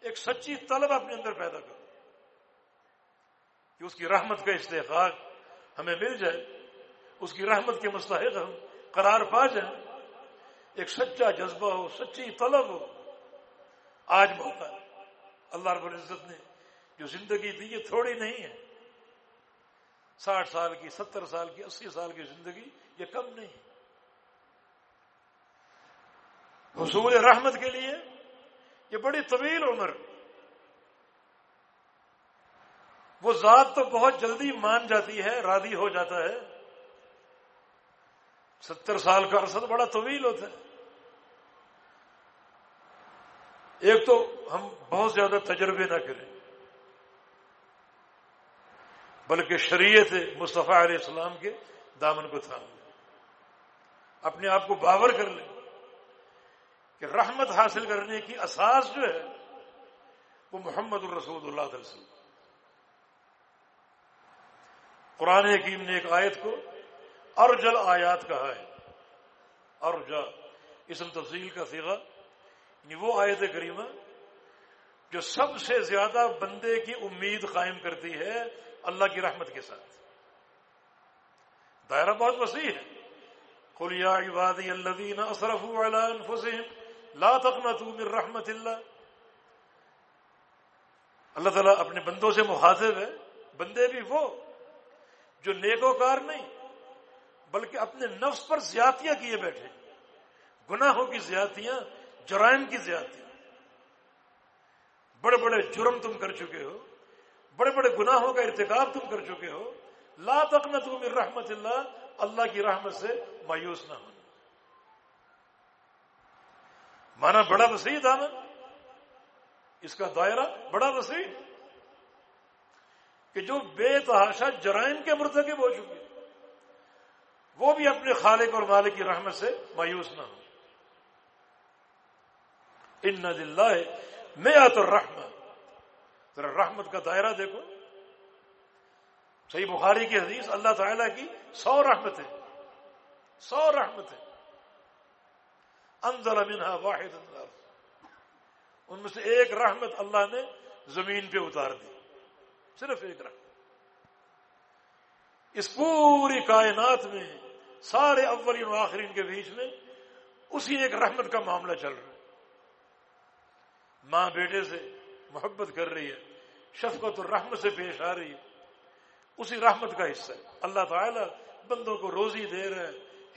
ایک سچی طلب اپنے اندر پیدا کرو کہ اس کی رحمت کا استحقاق ہمیں مل جائے، اس کی رحمت کے مستحق ہم قرار پا جائیں۔ ایک سچا جذبہ ہو، سچی طلب ہو۔ آج موقع ہے۔ اللہ رب العزت نے جو زندگی دی، یہ تھوڑی نہیں ہے۔ ساٹھ سال کی، ستر سال کی، اسی سال کی زندگی، یہ کم نہیں ہے۔ حصول رحمت کے لیے یہ بڑی طویل عمر۔ وہ ذات تو بہت جلدی مان جاتی ہے، راضی ہو جاتا ہے۔ ستر سال کا عرصہ بڑا طویل ہوتا ہے۔ ایک تو ہم بہت زیادہ تجربے نہ کریں۔ بلکہ شریعت مصطفیٰ علیہ السلام کے دامن کو تھام لیں۔ اپنے آپ کو باور کر لیں۔ کہ رحمت حاصل کرنے کی اساس جو ہے وہ محمد الرسول اللہ علیہ وسلم۔ قرآن حکیم نے ایک آیت کو ارجل آیات کہا ہے۔ ارجا اسم تفصیل کا سیگا یعنی وہ آیت کریمہ جو سب سے زیادہ بندے کی امید قائم کرتی ہے اللہ کی رحمت کے ساتھ۔ دائرہ بہت وسیع ہے۔ خلیا عبادی الذین اصرفوا علی انفسهم لا تقنطوا من رحمت اللہ۔ اللہ تعالیٰ اپنے بندوں سے مخاطب ہے۔ بندے بھی وہ جو نیکوکار نہیں، بلکہ اپنے نفس پر زیادتیاں کیے بیٹھے۔ گناہوں کی زیادتیاں، جرائم کی زیادتی بڑے بڑے جرم تم کر چکے ہو۔ بڑے بڑے گناہوں کا ارتکاب تم کر چکے ہو۔ لا تک نہ تم رحمت اللہ۔ اللہ کی رحمت سے مایوس نہ ہونا مانا بڑا وسیع تھا نا۔ اس کا دائرہ بڑا وسیع۔ کہ جو بے تحاشا جرائم کے مرتکب ہو چکے۔ وہ بھی اپنے خالق اور مالک کی رحمت سے مایوس نہ ہو ان دلہ میں آ تو رحمت رحمت کا دائرہ دیکھو۔ صحیح بخاری کی حدیث اللہ تعالی کی سو رحمت ہے سو رحمت ہے اندر واحد اندر ان میں سے ایک رحمت اللہ نے زمین پہ اتار دی۔ صرف ایک رحمت۔ اس پوری کائنات میں، سارے اولین و آخرین کے بیچ میں، اسی ایک رحمت کا معاملہ چل رہا ہے۔ ماں بیٹے سے محبت کر رہی ہے، شفقت اور رحمت سے پیش آ رہی ہے۔ اسی رحمت کا حصہ ہے۔ اللہ تعالیٰ بندوں کو روزی دے رہا ہے،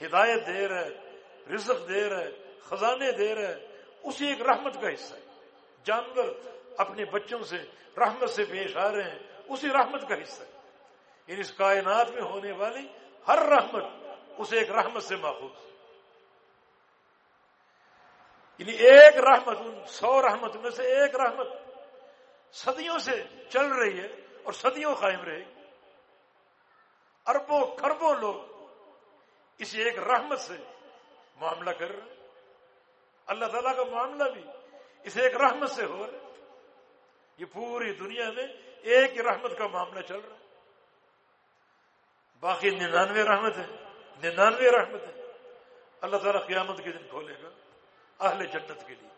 ہدایت دے رہا ہے، رزق دے رہا ہے۔ خزانے دے رہا ہے اسی ایک رحمت کا حصہ ہے۔ جانور اپنے بچوں سے رحمت سے پیش آ رہے ہیں اسی رحمت کا حصہ ہے۔ یعنی اس کائنات میں ہونے والی ہر رحمت اسے ایک رحمت سے ماخوذ یعنی ایک رحمت، ان سو رحمت میں سے ایک رحمت صدیوں سے چل رہی ہے اور صدیوں قائم رہے گی۔ اربوں خربوں لوگ اس ایک رحمت سے معاملہ کر رہے اللہ تعالیٰ کا معاملہ بھی اس ایک رحمت سے ہو رہا ہے۔ یہ پوری دنیا میں ایک ہی رحمت کا معاملہ چل رہا ہے۔ باقی ننانوے رحمت ہے ننانوے رحمت ہے اللہ تعالیٰ قیامت کے دن کھولے گا اہل جنت کے لیے۔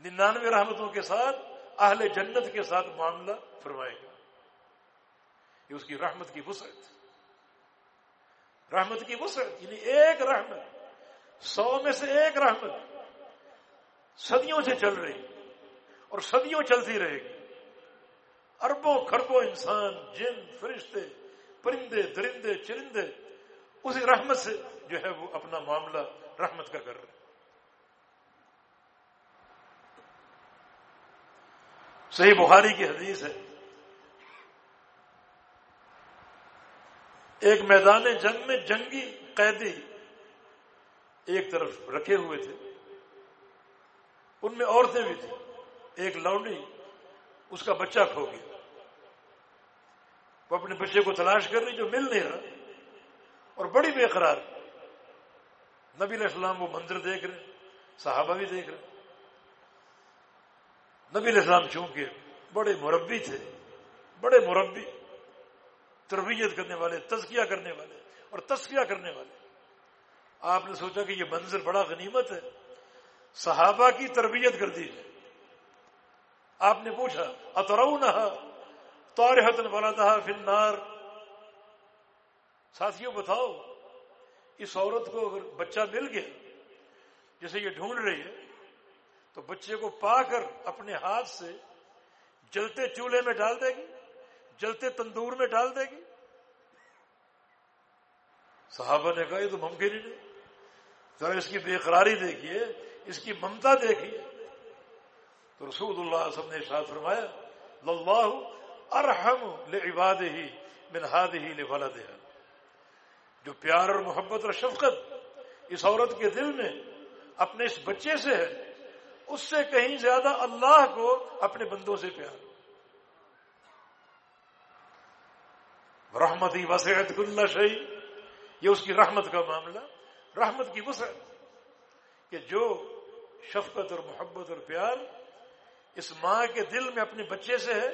ننانوے رحمتوں کے ساتھ اہل جنت کے ساتھ معاملہ فرمائے گا۔ یہ اس کی رحمت کی وسعت۔ رحمت کی وسعت یعنی ایک رحمت۔ سو میں سے ایک رحمت صدیوں سے چل رہی اور صدیوں چلتی رہے گی۔ اربوں خربوں انسان، جن، فرشتے، پرندے، درندے، چرندے، اسی رحمت سے جو ہے وہ اپنا معاملہ رحمت کا کر رہے صحیح بخاری کی حدیث ہے۔ ایک میدان جنگ میں جنگی قیدی ایک طرف رکھے ہوئے تھے، ان میں عورتیں بھی تھیں۔ ایک لونڈی، اس کا بچہ کھو گیا۔ وہ اپنے بچے کو تلاش کر رہی، جو مل نہیں رہا۔ اور بڑی بے قرار، نبی علیہ السلام وہ منظر دیکھ رہے، صحابہ بھی دیکھ رہے۔ نبی علیہ السلام چونکہ بڑے مربی تھے، بڑے مربی، تربیت کرنے والے، تزکیہ کرنے والے اور تسکیہ کرنے والے۔ آپ نے سوچا کہ یہ منظر بڑا غنیمت ہے۔ صحابہ کی تربیت کر دی۔ آپ نے پوچھا اترو نہ تارحتن والا تھا فنار ساتھیوں، بتاؤ، اس عورت کو اگر بچہ مل گیا جسے یہ ڈھونڈ رہی ہے، تو بچے کو پا کر اپنے ہاتھ سے جلتے چولہے میں ڈال دے گی، جلتے تندور میں ڈال دے گی۔ صحابہ نے کہا، یہ تو ممکن ہی نہیں۔ ذرا اس کی بے قراری دیکھیے، اس کی ممتا دیکھیے۔ تو رسول اللہ سب نے ارشاد فرمایا اللہ ارحم لعباد ہی منہاد ہی لولد جو پیار اور محبت اور شفقت اس عورت کے دل میں اپنے اس بچے سے ہے، اس سے کہیں زیادہ اللہ کو اپنے بندوں سے پیار۔ رحمتی وسعت اللہ شہی یہ اس کی رحمت کا معاملہ۔ رحمت کی وسعت کہ جو شفقت اور محبت اور پیار اس ماں کے دل میں اپنے بچے سے ہے،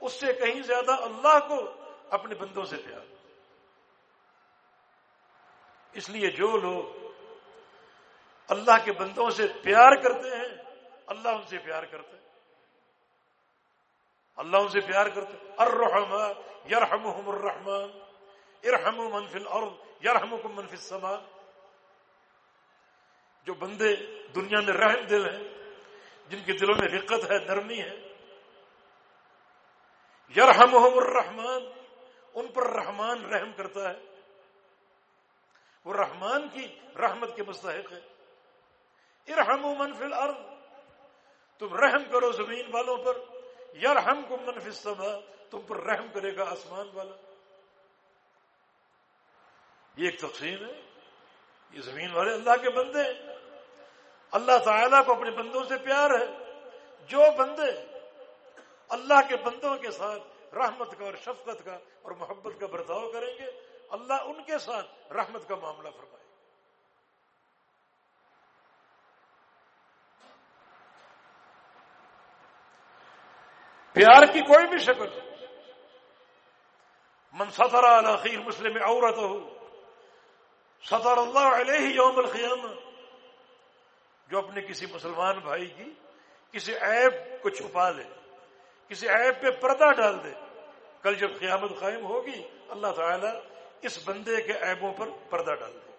اس سے کہیں زیادہ اللہ کو اپنے بندوں سے پیار۔ اس لیے جو لوگ اللہ کے بندوں سے پیار کرتے ہیں، اللہ ان سے پیار کرتے ہیں اللہ ان سے پیار کرتے الرحم یرحمہم الرحمن، ارحموا من فی الارض، یرحمکم من فی السماء۔ جو بندے دنیا میں رحم دل ہیں، جن کے دلوں میں رقت ہے، نرمی ہے، یرحمہم الرحمن، ان پر رحمان رحم کرتا ہے۔ وہ رحمان کی رحمت کے مستحق ہے ارحموا من فی الارض، تم رحم کرو زمین والوں پر۔ یا رحم کو منفی تم پر رحم کرے گا آسمان والا۔ یہ ایک تقسیم ہے۔ یہ زمین والے اللہ کے بندے اللہ تعالیٰ کو اپنے بندوں سے پیار ہے۔ جو بندے اللہ کے بندوں کے ساتھ رحمت کا اور شفقت کا اور محبت کا برتاؤ کریں گے، اللہ ان کے ساتھ رحمت کا معاملہ فرمائے۔ پیار کی کوئی بھی شکل۔ من سطر خیر مسلم عورت ہو سطر اللہ علیہ یوم الخیام جو اپنے کسی مسلمان بھائی کی کسی عیب کو چھپا لے، کسی عیب پہ پردہ ڈال دے، کل جب قیامت قائم ہوگی، اللہ تعالی اس بندے کے عیبوں پر پردہ ڈال دے۔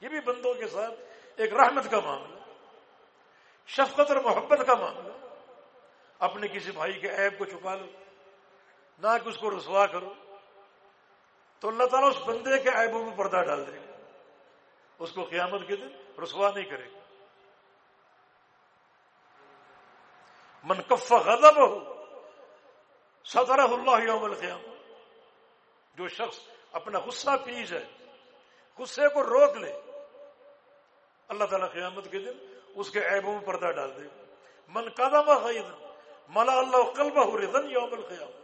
یہ بھی بندوں کے ساتھ ایک رحمت کا معاملہ، شفقت اور محبت کا معاملہ۔ اپنے کسی بھائی کے عیب کو چھپا لو، نہ کہ اس کو رسوا کرو۔ تو اللہ تعالیٰ اس بندے کے عیبوں میں پردہ ڈال دے گا۔ اس کو قیامت کے دن رسوا نہیں کرے گا۔ من غضب ہو صدر اللہ یوم القیام جو شخص اپنا غصہ پی جائے، غصے کو روک لے، اللہ تعالیٰ قیامت کے دن اس کے عیبوں میں پردہ ڈال دے من قدم غید ملا اللہ قلب ہو رضن یوم القیام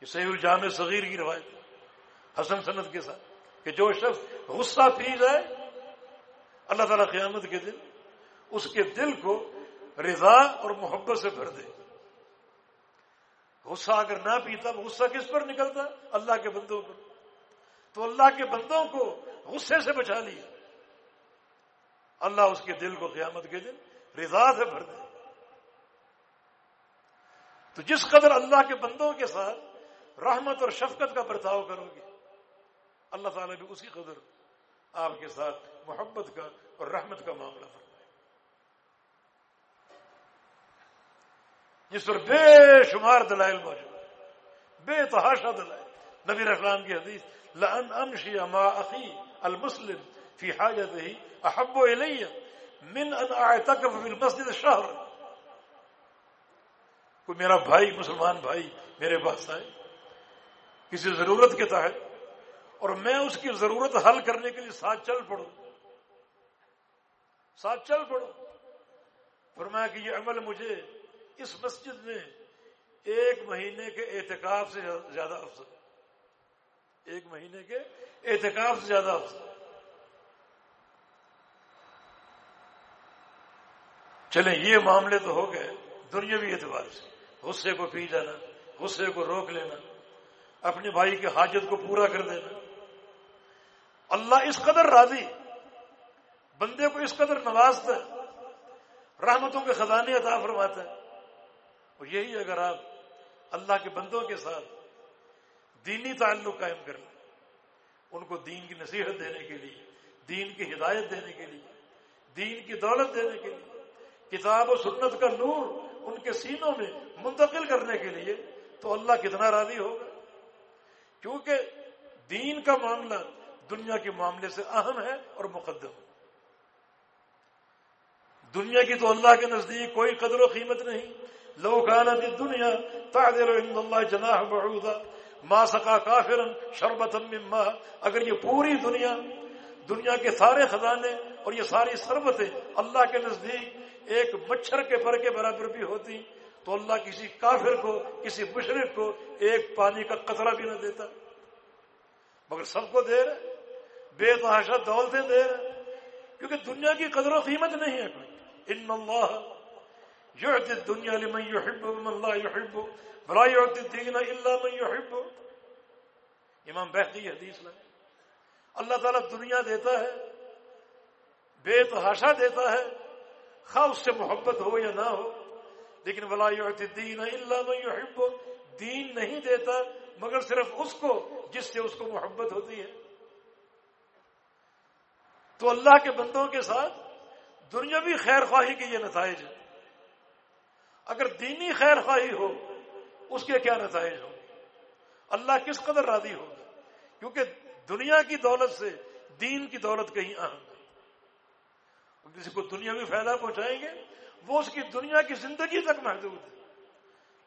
یہ صحیح الجام صغیر کی روایت حسن سنت کے ساتھ، کہ جو شخص غصہ پی جائے اللہ تعالیٰ قیامت کے دن اس کے دل کو رضا اور محبت سے بھر دے۔ غصہ اگر نہ پیتا غصہ کس پر نکلتا؟ اللہ کے بندوں پر۔ تو اللہ کے بندوں کو غصے سے بچا لیا اللہ اس کے دل کو قیامت کے دن رضا سے بھر دے۔ تو جس قدر اللہ کے بندوں کے ساتھ رحمت اور شفقت کا برتاؤ کرو گے۔ اللہ تعالیٰ بھی اسی قدر آپ کے ساتھ محبت کا اور رحمت کا معاملہ فرمائے۔ جس پر بے شمار دلائل موجود بے تحاشا دلائل۔ نبی رحمان کی حدیث لن امشی ما اخی المسلم فی حاجت ہی احب الی من ان اعتکف فی الشہر کوئی میرا بھائی، مسلمان بھائی میرے پاس آئے کسی ضرورت کے تحت اور میں اس کی ضرورت حل کرنے کے لیے ساتھ چل پڑوں۔ ساتھ چل پڑو فرمایا کہ یہ عمل مجھے اس مسجد میں ایک مہینے کے احتکاب سے زیادہ افسر ایک مہینے کے احتکاب سے زیادہ افسر چلیں، یہ معاملے تو ہو گئے دنیاوی اعتبار سے۔ غصے کو پی جانا، غصے کو روک لینا۔ اپنے بھائی کے حاجت کو پورا کر دینا اللہ اس قدر راضی، بندے کو اس قدر نوازتا ہے رحمتوں کے خزانے عطا فرماتا ہے اور یہی اگر آپ اللہ کے بندوں کے ساتھ دینی تعلق قائم کر لیں، ان کو دین کی نصیحت دینے کے لیے، دین کی ہدایت دینے کے لیے، دین کی دولت دینے کے لیے، کتاب و سنت کا نور ان کے سینوں میں منتقل کرنے کے لیے تو اللہ کتنا راضی ہوگا؟ کیونکہ دین کا معاملہ دنیا کے معاملے سے اہم ہے اور مقدم دنیا کی تو اللہ کے نزدیک کوئی قدر و قیمت نہیں۔ لو كانت الدنيا تعدل عند الله جناح بعوضا، ما سقا كافرا شربتا من ماء اگر یہ پوری دنیا دنیا کے سارے خزانے اور یہ ساری سربتیں اللہ کے نزدیک ایک مچھر کے پر کے برابر بھی ہوتی تو اللہ کسی کافر کو، کسی مشرق کو ایک پانی کا قطرہ بھی نہ دیتا۔ مگر سب کو دے رہے بے تحاشا دولتیں دے رہے کیونکہ دنیا کی قدر و قیمت نہیں ہے کوئی۔ ان اللہ يعطي الدنيا لمن يحب ومن لا يحب ولا يعطي الدين الا من يحب امام بہتی حدیث لائے۔ اللہ تعالیٰ دنیا دیتا ہے، بے تحاشا دیتا ہے، خواہ اس سے محبت ہو یا نہ ہو۔ لیکن ولا يعطي الدين الا من يحب. دین نہیں دیتا، مگر صرف اس کو جس سے اس کو محبت ہوتی ہے۔ تو اللہ کے بندوں کے ساتھ دنیاوی خیر خواہی کے یہ نتائج ہیں۔ اگر دینی خیر خواہی ہو، اس کے کیا نتائج ہوں؟ اللہ کس قدر راضی ہوگا؟ کیونکہ دنیا کی دولت سے دین کی دولت کہیں اہم ہے۔ کسی کو دنیا میں فائدہ پہنچائیں گے وہ اس کی دنیا کی زندگی تک محدود ہے۔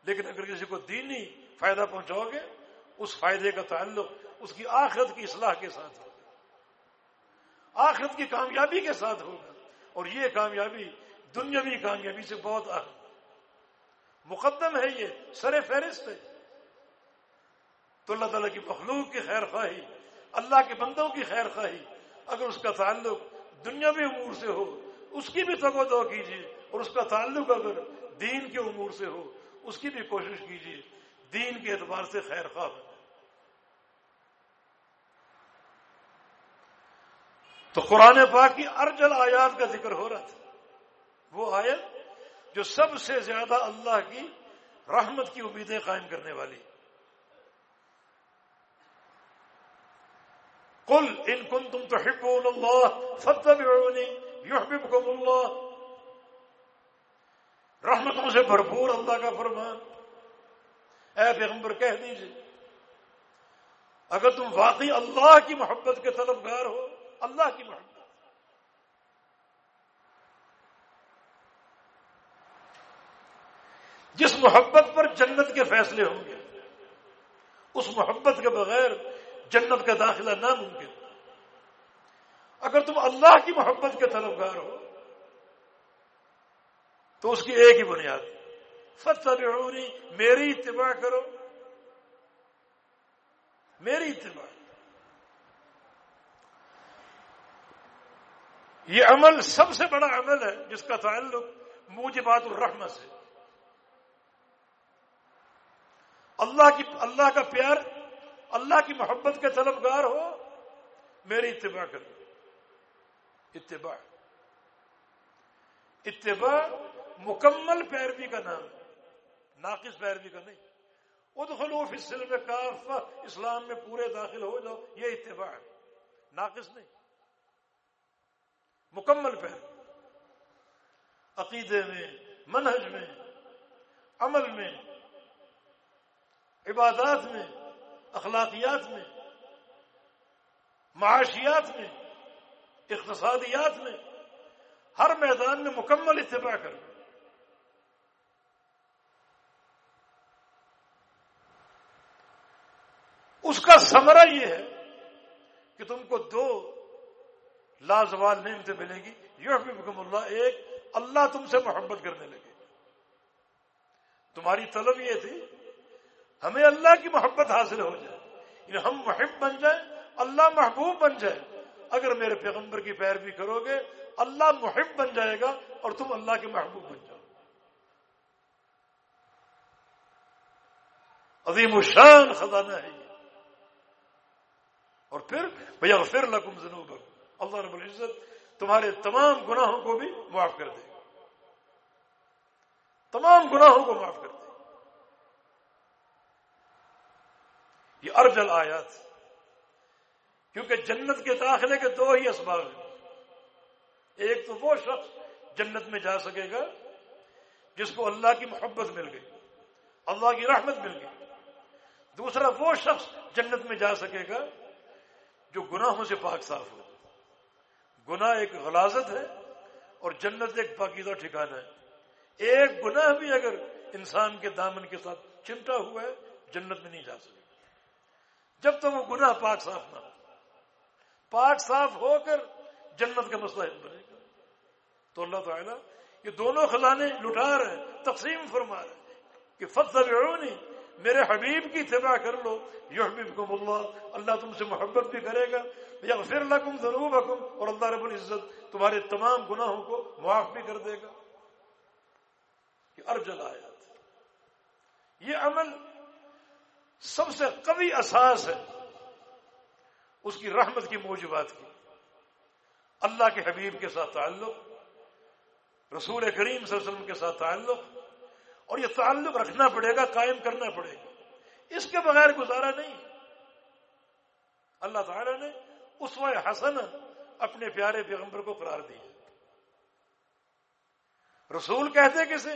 لیکن اگر کسی کو دینی فائدہ پہنچاؤ گے، اس فائدے کا تعلق اس کی آخرت کی اصلاح کے ساتھ ہوگا۔ آخرت کی کامیابی کے ساتھ ہوگا۔ اور یہ کامیابی دنیاوی کامیابی سے بہت اہم مقدم ہے یہ، سر فہرست ہے۔ تو اللہ تعالیٰ کی مخلوق کی خیر خواہی، اللہ کے بندوں کی خیر خواہی، اگر اس کا تعلق دنیاوی امور سے ہو، اس کی بھی تگ و دو کیجیے۔ اور اس کا تعلق اگر دین کے امور سے ہو، اس کی بھی کوشش کیجیے۔ دین کے اعتبار سے خیر خواہ تو قرآن پاک کی ارجل آیات کا ذکر ہو رہا تھا۔ وہ آیت جو سب سے زیادہ اللہ کی رحمت کی امیدیں قائم کرنے والی۔ کل ان کن تم تو اللہ فتح اللہ رحمتوں سے بھرپور اللہ کا فرمان۔ اے پیغمبر، کہہ دیجیے اگر تم واقعی اللہ کی محبت کے طلبگار ہو، اللہ کی محبت۔ جس محبت پر جنت کے فیصلے ہوں گے، اس محبت کے بغیر جنت کا داخلہ ناممکن اگر تم اللہ کی محبت کے طلبگار ہو تو اس کی ایک ہی بنیاد فتح میری اتباع کرو۔ میری اتباع۔ یہ عمل سب سے بڑا عمل ہے جس کا تعلق موجبات الرحمہ سے۔ اللہ کی، اللہ کا پیار، اللہ کی محبت کے طلبگار ہو، میری اتباع کرو۔ اتباع۔ اتباع مکمل پیروی کا نام، ناقص پیروی کا نہیں۔ ادخلو فی السلم کافہ، اسلام میں پورے داخل ہو جاؤ، یہ اتباع ناقص نہیں۔ مکمل پیروی۔ عقیدے میں، منہج میں، عمل میں، عبادات میں، اخلاقیات میں، معاشیات میں، اقتصادیات میں، ہر میدان میں مکمل اتباع کر اس کا سمرا یہ ہے کہ تم کو دو لازوال نعمتیں ملیں گی۔ یو اللہ، ایک اللہ تم سے محبت کرنے لگے۔ تمہاری طلب یہ تھی، ہمیں اللہ کی محبت حاصل ہو جائے۔ یعنی ہم محب بن جائیں، اللہ محبوب بن جائے اگر میرے پیغمبر کی پیروی کرو گے اللہ محب بن جائے گا اور تم اللہ کے محبوب بن جاؤ۔ عظیم الشان خزانہ ہے۔ اور پھر بھیا پھر لکم اللہ رب العزت تمہارے تمام گناہوں کو بھی معاف کر دے۔ تمام گناہوں کو معاف کر دے۔ یہ ارجل آیات کیونکہ جنت کے داخلے کے دو ہی اسباب ہیں۔ ایک تو وہ شخص جنت میں جا سکے گا جس کو اللہ کی محبت مل گئی، اللہ کی رحمت مل گئی۔ دوسرا وہ شخص جنت میں جا سکے گا جو گناہوں سے پاک صاف ہو۔ گناہ ایک غلازت ہے اور جنت ایک پاکیزہ ٹھکانا ہے۔ ایک گناہ بھی اگر انسان کے دامن کے ساتھ چمٹا ہوا ہے، جنت میں نہیں جا سکے۔ جب تک وہ گناہ پاک صاف نہ ہو۔ پاک صاف ہو کر جنت کا مسئلہ بنے گا۔ تو اللہ تعالیٰ یہ دونوں خزانے لٹا رہے ہیں، تقسیم فرما رہے ہیں کہ فتح میرے حبیب کی اتباع کر لو یو حبیب کو اللہ اللہ تم سے محبت بھی کرے گا یا پھر لکم ضرور حکم اور اللہ رب العزت تمہارے تمام گناہوں کو معاف بھی کر دے گا۔ کہ ارجل آیات یہ عمل سب سے قوی اساس ہے۔ اس کی رحمت کی موجبات کی۔ اللہ کے حبیب کے ساتھ تعلق، رسول کریم صلی اللہ علیہ وسلم کے ساتھ تعلق اور یہ تعلق رکھنا پڑے گا، قائم کرنا پڑے گا۔ اس کے بغیر گزارا نہیں۔ اللہ تعالی نے اس و حسن اپنے پیارے پیغمبر کو قرار دیا۔ رسول کہتے کسے؟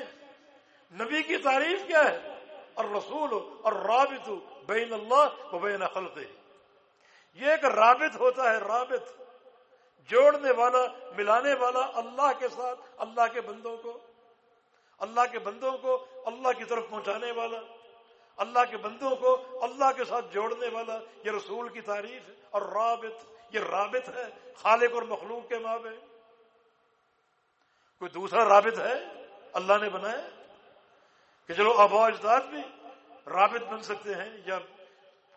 نبی کی تعریف کیا ہے؟ اور رسول اور رابط بین اللہ و بین خلق یہ ایک رابط ہوتا ہے، رابط۔ جوڑنے والا، ملانے والا اللہ کے ساتھ، اللہ کے بندوں کو۔ اللہ کے بندوں کو اللہ کی طرف پہنچانے والا، اللہ کے بندوں کو اللہ کے ساتھ جوڑنے والا، یہ رسول کی تعریف اور رابط، یہ رابط ہے، خالق اور مخلوق کے مابے کوئی دوسرا رابط ہے اللہ نے بنایا؟ کہ چلو آبا اجداد بھی رابط بن سکتے ہیں، یا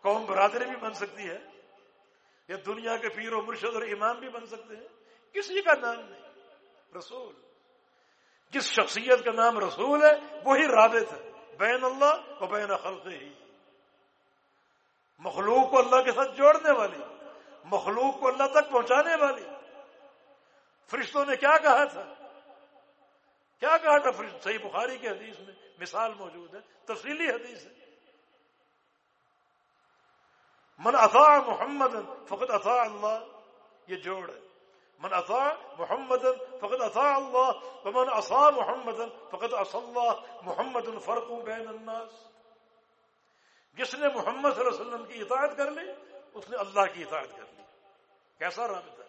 قوم برادری بھی بن سکتی ہے، یا دنیا کے پیر و مرشد اور امام بھی بن سکتے ہیں، کسی کا نام نہیں، رسول۔ جس شخصیت کا نام رسول ہے، وہی رابط ہے، بین اللہ و بین خلق ہی مخلوق کو اللہ کے ساتھ جوڑنے والی، مخلوق کو اللہ تک پہنچانے والی۔ فرشتوں نے کیا کہا تھا؟ کیا کہا تھا فرشت صحیح بخاری کے حدیث میں مثال موجود ہے، تفصیلی حدیث ہے۔ من اطاع محمد فقط اطاع اللہ، یہ جوڑ ہے۔ من اطاع محمد فقط اطاع اللہ، ومن اصا محمد فقط اص اللہ، محمد فرق بین الناس۔ جس نے محمد صلی اللہ علیہ وسلم کی اطاعت کر لی، اس نے اللہ کی اطاعت کر لی۔ کیسا رابطہ؟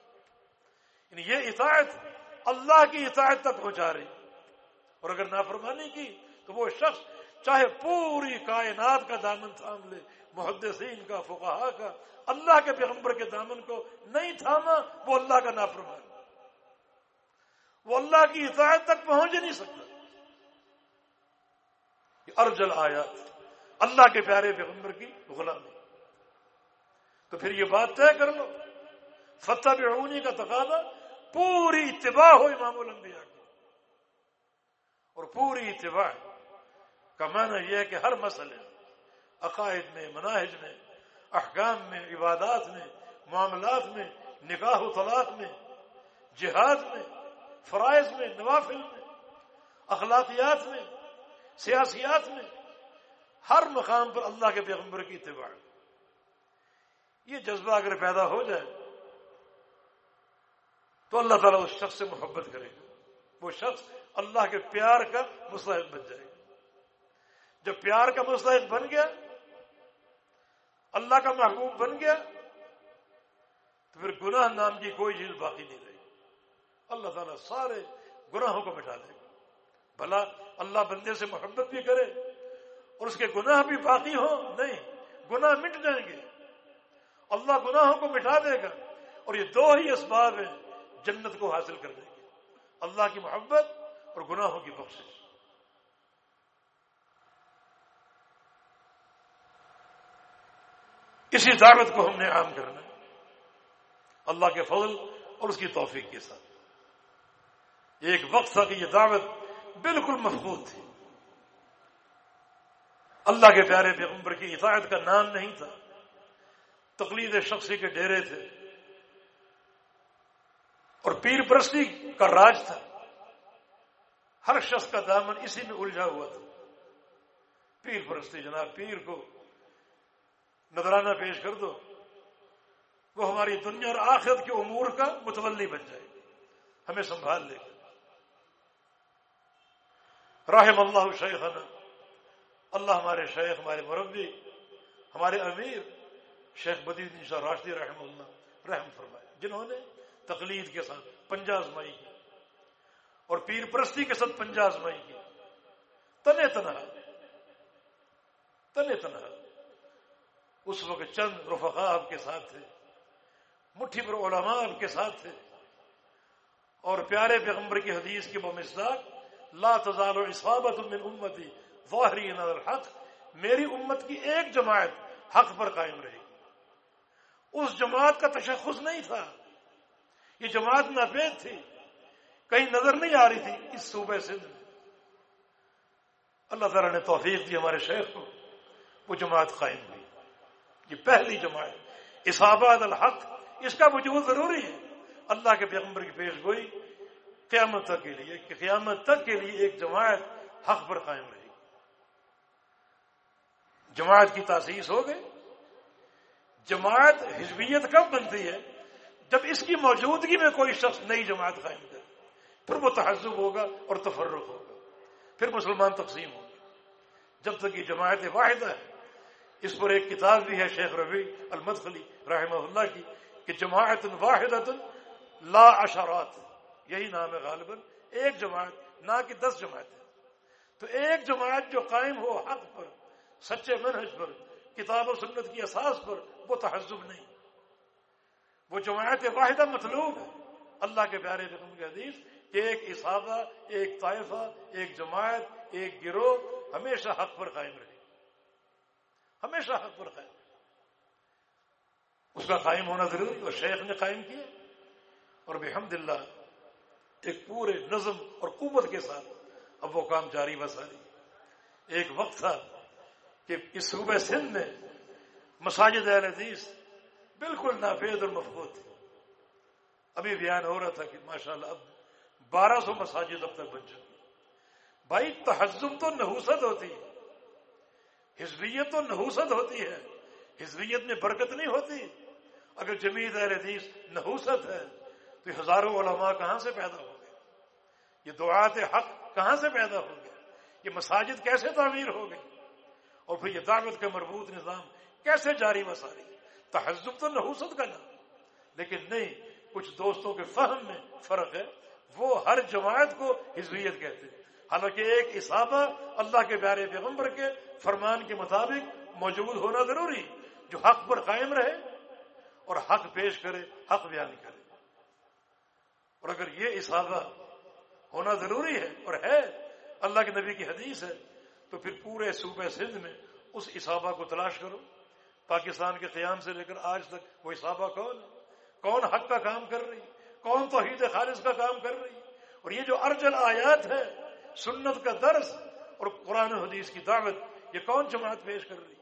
یعنی یہ اطاعت اللہ کی اطاعت تک پہنچا رہی۔ اور اگر نافرمانی کی، تو وہ شخص چاہے پوری کائنات کا دامن تھام لے، محدثین کا فقہا کا اللہ کے پیغمبر کے دامن کو نہیں تھاما، وہ اللہ کا نافرمان وہ اللہ کی اطاعت تک پہنچ ہی نہیں سکتا۔ ارجل آیات۔ اللہ کے پیارے پیغمبر کی غلامی۔ تو پھر یہ بات طے کر لو۔ فتح بعونی کا تقاضا پوری اتباع ہو امام الانبیاء کی۔ اور پوری اتباع کا معنی یہ ہے کہ ہر مسئلے، عقائد میں، مناہج میں احکام میں، عبادات میں، معاملات میں، نکاح و طلاق میں، جہاد میں، فرائض میں، نوافل میں، اخلاقیات میں، سیاسیات میں، ہر مقام پر اللہ کے پیغمبر کی اتباع۔ یہ جذبہ اگر پیدا ہو جائے، تو اللہ تعالیٰ اس شخص سے محبت کرے گا۔ وہ شخص اللہ کے پیار کا مستحق بن جائے گا۔ جب پیار کا مستحق بن گیا اللہ کا محبوب بن گیا تو پھر گناہ نام کی کوئی چیز باقی نہیں رہی۔ اللہ تعالیٰ سارے گناہوں کو مٹا دے۔ گا بھلا اللہ بندے سے محبت بھی کرے اور اس کے گناہ بھی باقی ہوں۔ نہیں، گناہ مٹ جائیں گے۔ اللہ گناہوں کو مٹا دے گا اور یہ دو ہی اسباب ہیں جنت کو حاصل کرنے کے۔ اللہ کی محبت اور گناہوں کی بخش اسی دعوت کو ہم نے عام کرنا اللہ کے فضل اور اس کی توفیق کے ساتھ۔ ایک وقت تھا کہ یہ دعوت بالکل محفوظ تھی۔ اللہ کے پیارے پیغمبر کی اطاعت کا نام نہیں تھا۔ تقلید شخصی کے ڈیرے تھے۔ اور پیر پرستی کا راج تھا۔ ہر شخص کا دامن اسی میں الجھا ہوا تھا۔ پیر پرستی جناب، پیر کو نظرانہ پیش کر دو، وہ ہماری دنیا اور آخرت کے امور کا متولی بن جائے ہمیں سنبھال لے۔ رحم اللہ شیخ اللہ ہمارے شیخ، ہمارے مربی، ہمارے امیر، شیخ بدی شاہ راشدی رحم اللہ، رحم فرمائے۔ جنہوں نے تقلید کے ساتھ پنجا آزمائی کی اور پیر پرستی کے ساتھ پنجا آزمائی کی۔ تنے تنہا تنے تنہا۔ اس وقت چند رفقا آپ کے ساتھ تھے، مٹھی پر علماء آپ کے ساتھ تھے۔ اور پیارے پیغمبر کی حدیث کی بمسداق لا تزال و اسابت من امتی، ظاہری نظر حق، میری امت کی ایک جماعت حق پر قائم رہے گی اس جماعت کا تشخص نہیں تھا۔ یہ جماعت ناپید تھی، کہیں نظر نہیں آ رہی تھی اس صوبے سے۔ اللہ تعالیٰ نے توفیق دی ہمارے شیخ کو، وہ جماعت قائم ہوئی۔ یہ پہلی جماعت اساباد الحق، اس کا وجود ضروری ہے۔ اللہ کے پیغمبر کی پیش گوئی قیامت تک کے لیے، کہ قیامت تک کے لیے ایک جماعت حق پر قائم رہے۔ گی جماعت کی تاسیس ہو گئی۔ جماعت حزبیت کب بنتی ہے؟ جب اس کی موجودگی میں کوئی شخص نئی جماعت قائم کرے، پھر وہ تحزب ہوگا اور تفرق ہوگا، پھر مسلمان تقسیم ہوگا۔ جب تک یہ جماعت واحدہ ہے اس پر ایک کتاب بھی ہے شیخ ربی المدخلی رحمہ اللہ کی کہ جماعت واحد لا اشارات یہی نام ہے غالباً، ایک جماعت، نہ کہ دس جماعتیں تو ایک جماعت جو قائم ہو حق پر، سچے منہج پر، کتاب و سنت کی اساس پر، وہ تحزب نہیں۔ وہ جماعت واحدہ مطلوب ہے۔ اللہ کے پیارے رقم کے حدیث کہ ایک اصابہ ایک طائفہ، ایک جماعت، ایک گروہ، ہمیشہ حق پر قائم رہے۔ ہمیشہ حق پر قائم اس کا قائم ہونا ضروری اور شیخ نے قائم کیا۔ اور بحمد اللہ ایک پورے نظم اور قوت کے ساتھ اب وہ کام جاری بساری ایک وقت تھا کہ اس صوبہ سندھ میں مساجد اہل حدیث بالکل نافید اور مفقود تھی ابھی بیان ہو رہا تھا کہ ماشاءاللہ اب بارہ سو مساجد اب تک بن چکی بھائی، تحزب تو نحوست ہوتی ہے۔ حزبیت تو نحوست ہوتی ہے۔ حزبیت میں برکت نہیں ہوتی۔ اگر جمیت اہل حدیث نحوست ہے، تو ہزاروں علماء کہاں سے پیدا ہو گئے یہ دعات حق کہاں سے پیدا ہو گیا یہ مساجد کیسے تعمیر ہو گئی اور پھر یہ دعوت کا مربوط نظام کیسے جاری مساری تحزب تو نحوست کا نام۔ لیکن نہیں، کچھ دوستوں کے فہم میں فرق ہے۔ وہ ہر جماعت کو حزبیت کہتے ہیں۔ حالانکہ ایک اصابہ اللہ کے پیارے پیغمبر کے فرمان کے مطابق موجود ہونا ضروری جو حق پر قائم رہے اور حق پیش کرے، حق بیان کرے۔ اور اگر یہ اصابہ ہونا ضروری ہے اور ہے، اللہ کے نبی کی حدیث ہے، تو پھر پورے صوبہ سندھ میں اس اصابہ کو تلاش کرو۔ پاکستان کے قیام سے لے کر آج تک وہ اصابہ کون ہے؟ کون حق کا کام کر رہی؟ کون توحید خالص کا کام کر رہی؟ اور یہ جو ارجل آیات ہے سنت کا درس اور قرآن حدیث کی دعوت یہ کون جماعت پیش کر رہی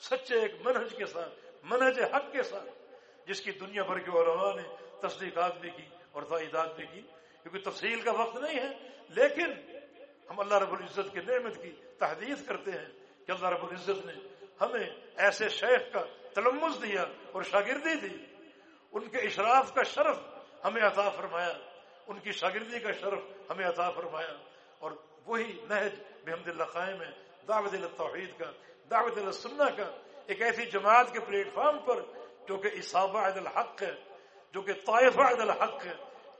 سچے ایک منہج کے ساتھ، منہج حق کے ساتھ، جس کی دنیا بھر کے علماء نے تصدیقات بھی کی اور تعیدات بھی کی، کیونکہ تفصیل کا وقت نہیں ہے۔ لیکن ہم اللہ رب العزت کی نعمت کی تحدید کرتے ہیں کہ اللہ رب العزت نے ہمیں ایسے شیخ کا تلمز دیا اور شاگردی دی۔ ان کے اشراف کا شرف ہمیں عطا فرمایا۔ ان کی شاگردی کا شرف ہمیں عطا فرمایا۔ اور وہی نہج بحمد اللہ قائم ہے۔ دعوت التوحید کا، دعوت السنہ کا، ایک ایسی جماعت کے پلیٹ فارم پر جو کہ اصابہ عید الحق ہے، جو کہ طائفہ عید الحق ہے۔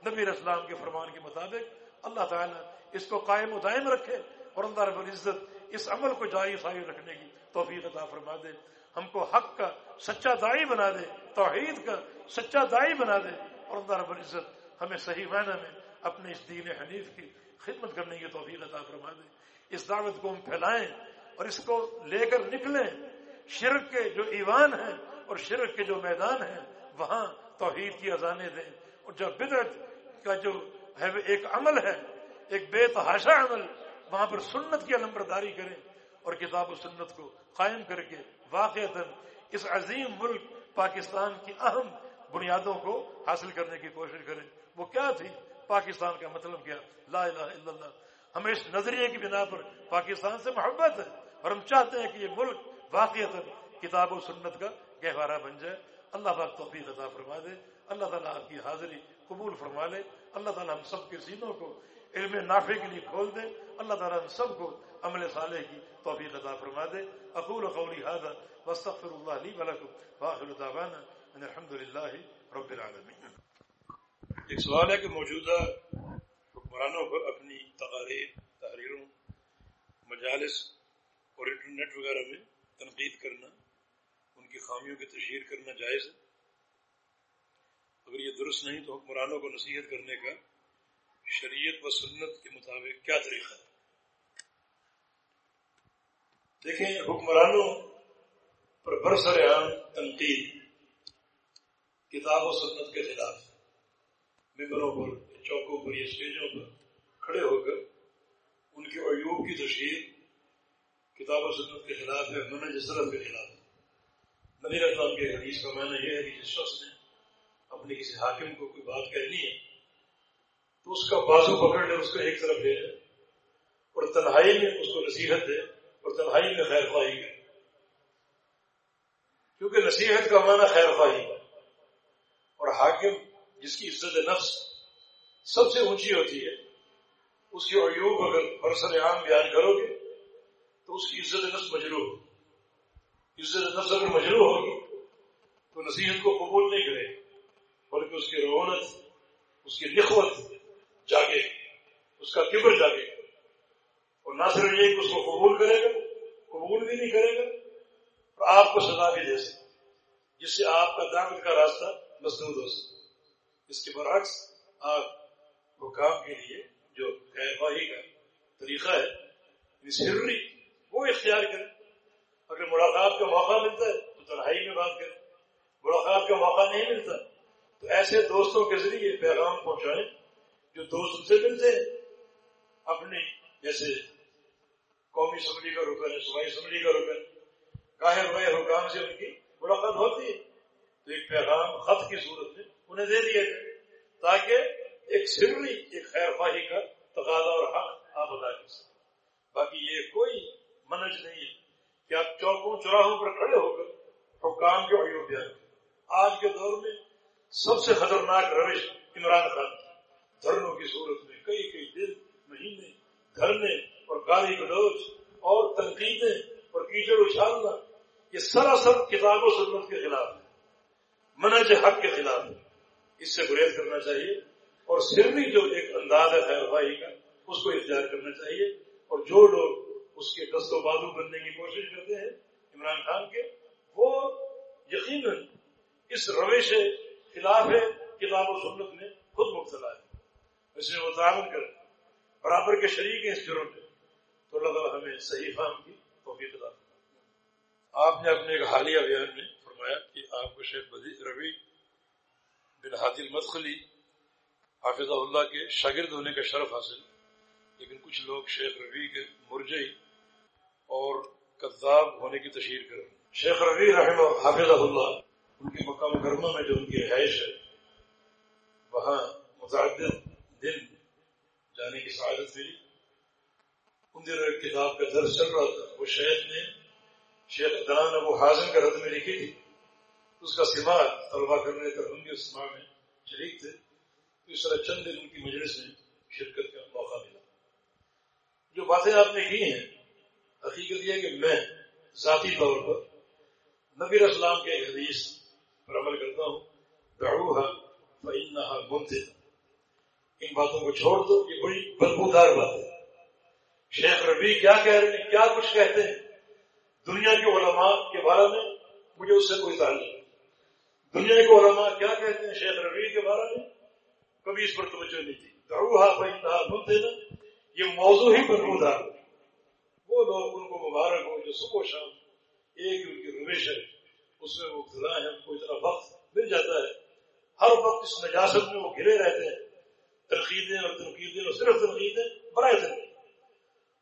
نبی اسلام کے فرمان کے مطابق اللہ تعالیٰ اس کو قائم و دائم رکھے اور اللہ رب العزت اس عمل کو جاری ساری رکھنے کی توفیق عطا فرما دے۔ ہم کو حق کا سچا دائی بنا دے، توحید کا سچا دائی بنا دے اور اللہ رب العزت ہمیں صحیح معنی میں اپنے اس دین حنیف کی خدمت کرنے کی توفیق عطا فرما دے۔ اس دعوت کو ہم پھیلائیں اور اس کو لے کر نکلیں۔ شرک کے جو ایوان ہیں اور شرک کے جو میدان ہیں، وہاں توحید کی اذانیں دیں۔ اور جب بدعت کا جو ہے ایک عمل ہے، ایک بے تحاشا عمل، وہاں پر سنت کی علمبرداری کریں اور کتاب و سنت کو قائم کر کے واقع اس عظیم ملک پاکستان کی اہم بنیادوں کو حاصل کرنے کی کوشش کریں۔ وہ کیا تھی؟ پاکستان کا مطلب کیا؟ لا الہ الا اللہ۔ ہمیں اس نظریے کی بنا پر پاکستان سے محبت ہے اور ہم چاہتے ہیں کہ یہ ملک واقع کتاب و سنت کا گہوارہ بن جائے۔ اللہ پاک توفیق عطا فرما دے۔ اللہ تعالیٰ آپ کی حاضری قبول فرما لے۔ اللہ تعالیٰ ہم سب کے سینوں کو علم نافع کے لیے کھول دے۔ اللہ تعالیٰ ہم سب کو عمل صالح کی توفیق عطا فرما دے۔ اقول قولی هذا واستغفر الله لي ولكم واخر دعوانا ان الحمد لله رب العالمين ایک سوال ہے کہ موجودہ حکمرانوں پر اپنی تقاریر، تحریروں، مجالس اور انٹرنیٹ وغیرہ میں تنقید کرنا، ان کی خامیوں کی تشہیر کرنا جائز ہے۔ اگر یہ درست نہیں تو حکمرانوں کو نصیحت کرنے کا شریعت و سنت کے مطابق کیا طریقہ ہے؟ دیکھیں، حکمرانوں پر برسر عام تنقید کتاب و سنت کے خلاف، ممبروں پر، چوکوں پر یا اسٹیجوں پر کھڑے ہو کر ان کے عیوب کی تشہیر کتاب و سنت کے خلاف ہے من جسرت کے خلاف نبی اسلام کے حدیث کا معنی یہ ہے کہ جس شخص نے اپنے کسی حاکم کو کوئی بات کہنی ہے، تو اس کا بازو پکڑ لے، اس کو ایک طرف لے جائے اور تنہائی میں اس کو نصیحت دے، اور تنہائی میں خیر خواہی کرے۔ کیونکہ نصیحت کا معنی خیر خواہی اور حاکم، جس کی عزت نفس سب سے اونچی ہوتی ہے اس کی عیوب اگر برسر عام بیان کرو گے، تو اس کی عزت نفس مجرو ہوگی۔ عزت نفس اگر مجرو ہوگی، تو نصیحت کو قبول نہیں کرے، بلکہ اس کی رونت اس کی لکھوت جاگے، اس کا کبر جاگے۔ اور نہ صرف یہ کہ اس کو قبول کرے گا، قبول بھی نہیں کرے گا، اور آپ کو سزا بھی دے سکے، جس سے آپ کا دعوت کا راستہ مسدود ہو سکے۔ اس کے برعکس، آپ حکام کے لیے جو خواہی کا طریقہ ہے یعنی سرری وہ اختیار کریں۔ اگر ملاقات کا موقع ملتا ہے، تو تنہائی میں بات کریں۔ ملاقات کا موقع نہیں ملتا، تو ایسے دوستوں کے ذریعے پیغام پہنچائیں جو دوست ان سے ملتے ہیں۔ اپنی، جیسے قومی اسمبلی کا رکن ہے، صوبائی اسمبلی کا رکن گاہے ہوئے حکام سے ان کی ملاقات ہوتی ہے۔ تو ایک پیغام خط کی صورت میں انہیں دے دیا جائے، تاکہ ایک سرنی ایک خیر خواہی کا تقاضا اور حق آپ ادا کر سکیں باقی یہ کوئی منج نہیں ہے کہ آپ چوکوں چوراہوں پر کھڑے ہو کر حکام کے عیوب بیان آج کے دور میں سب سے خطرناک روش عمران خان دھرنوں کی صورت میں کئی کئی دن، مہینے، دھرنے اور گالی گلوچ اور تنقیدیں اور کیچڑ اچھالنا یہ سراسر کتاب و سنت کے خلاف ہے منج حق کے خلاف ہے اس سے گریز کرنا چاہیے اور سرمی جو ایک انداز ہے بھائی کا، اس کو اختیار کرنا چاہیے۔ اور جو لوگ اس کے دست و بازو بننے کی کوشش کرتے ہیں، عمران خان کے، وہ یقیناً اس روش خلاف ہے کتاب و سنت میں خود مبتلا ہے۔ اس میں وہ تعاون کر برابر کے شریک ہیں اس جرم میں۔ تو اللہ تعالیٰ ہمیں صحیح فام کی توفیق عطا آپ نے اپنے ایک حالیہ بیان میں فرمایا کہ آپ کو شیخ ربی بن حادل مدخلی حافظ اللہ کے شاگرد ہونے کا شرف حاصل، لیکن کچھ لوگ شیخ ربی کے مرجئی اور کذاب ہونے کی تشہیر کر شیخ ربی رحمہ حافظ اللہ ان کے مقام گرما میں جو ان کی رہائش ہے، وہاں متعدد دن جانے کی سعادت ملی۔ ان دنوں ایک کتاب کا درس چل رہا تھا، وہ شیخ نے شیخ دان ابو حاضم کا رد میں لکھی تھی۔ اس کا سماع طلبا کرنے تک ہم بھی اس سماع میں شریک تھے۔ اس طرح چند دن ان کی مجلس میں شرکت کا موقع ملا۔ جو باتیں آپ نے کی ہیں، حقیقت یہ کہ میں ذاتی طور پر نبی اسلام کے حدیث پر عمل کرتا ہوں۔ دعوها فإنها منتن ان باتوں کو چھوڑ دو، یہ بڑی بدبودار بات ہے۔ شیخ ربی کیا کہہ رہے ہیں، کیا کچھ کہتے ہیں؟ دنیا کے علماء کے بارے میں مجھے اس سے کوئی تعلق نہیں۔ دنیا کے علماء کیا کہتے ہیں شیخ ربی کے بارے میں؟ کبھی اس پر توجہ نہیں تھی دعوها فإنها منتن یہ موضوع ہی بدبودار وہ لوگ، ان کو مبارک ہو جو صبح و شام ایک ان کی روش ہے، اس میں وہ خدا ہے، ان کو اتنا وقت مل جاتا ہے۔ ہر وقت اس نجاست میں وہ گرے رہتے ہیں۔ تنقیدیں اور تنقیدیں اور صرف تنقیدیں برائے تنقید۔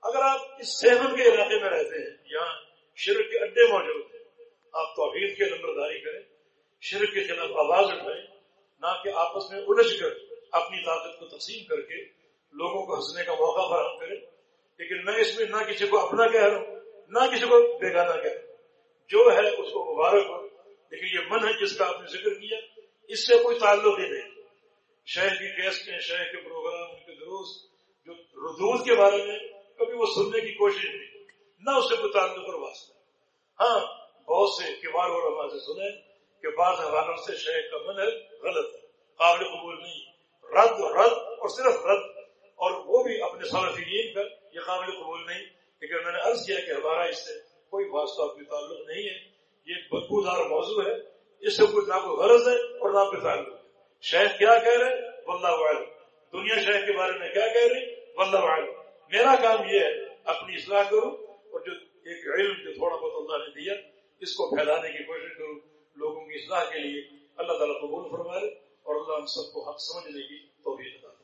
اگر آپ اس سیون کے علاقے میں رہتے ہیں یہاں شرک کے اڈے موجود ہیں، آپ توحید کے نمبرداری کریں، شرک کے خلاف آواز اٹھائیں، نہ کہ آپس میں الجھ کر۔ اپنی طاقت کو تقسیم کر کے لوگوں کو ہنسنے کا موقع فراہم کریں لیکن میں اس میں نہ کسی کو اپنا کہہ رہا ہوں، نہ کسی کو بیگانہ کہہ رہا ہوں۔ جو ہے اس کو مبارک ہو۔ لیکن یہ من ہے جس کا آپ نے ذکر کیا، اس سے کوئی تعلق ہی نہیں۔ شہر کی کیسٹیں شہر کے پروگرام، ان کے درست جو ردود کے بارے میں کبھی وہ سننے کی کوشش نہیں، نہ اس سے کوئی تعلق اور واسطہ۔ ہاں بہت سے کبار اور ہمارے سے سنے کہ بعض حوالوں سے شہر کا من ہے غلط ہے قابل قبول نہیں۔ رد رد اور صرف رد اور وہ بھی اپنے صارفین پر یہ قابل قبول نہیں لیکن میں نے عرض کیا کہ ہمارا اس سے کوئی واسطہ کوئی تعلق نہیں ہے، یہ بدبودار موضوع ہے۔ اس سے کوئی نہ کوئی غرض ہے اور نہ کوئی تعلق ہے۔ شیخ کیا کہہ رہے واللہ عالم دنیا شیخ کے بارے میں کیا کہہ رہے واللہ عالم میرا کام یہ ہے، اپنی اصلاح کروں اور جو ایک علم جو تھوڑا بہت اللہ نے دیا، اس کو پھیلانے کی کوشش کروں۔ لوگوں کی اصلاح کے لیے اللہ تعالیٰ قبول فرمائے۔ اور اللہ ہم سب کو حق سمجھنے کی توفیق عطا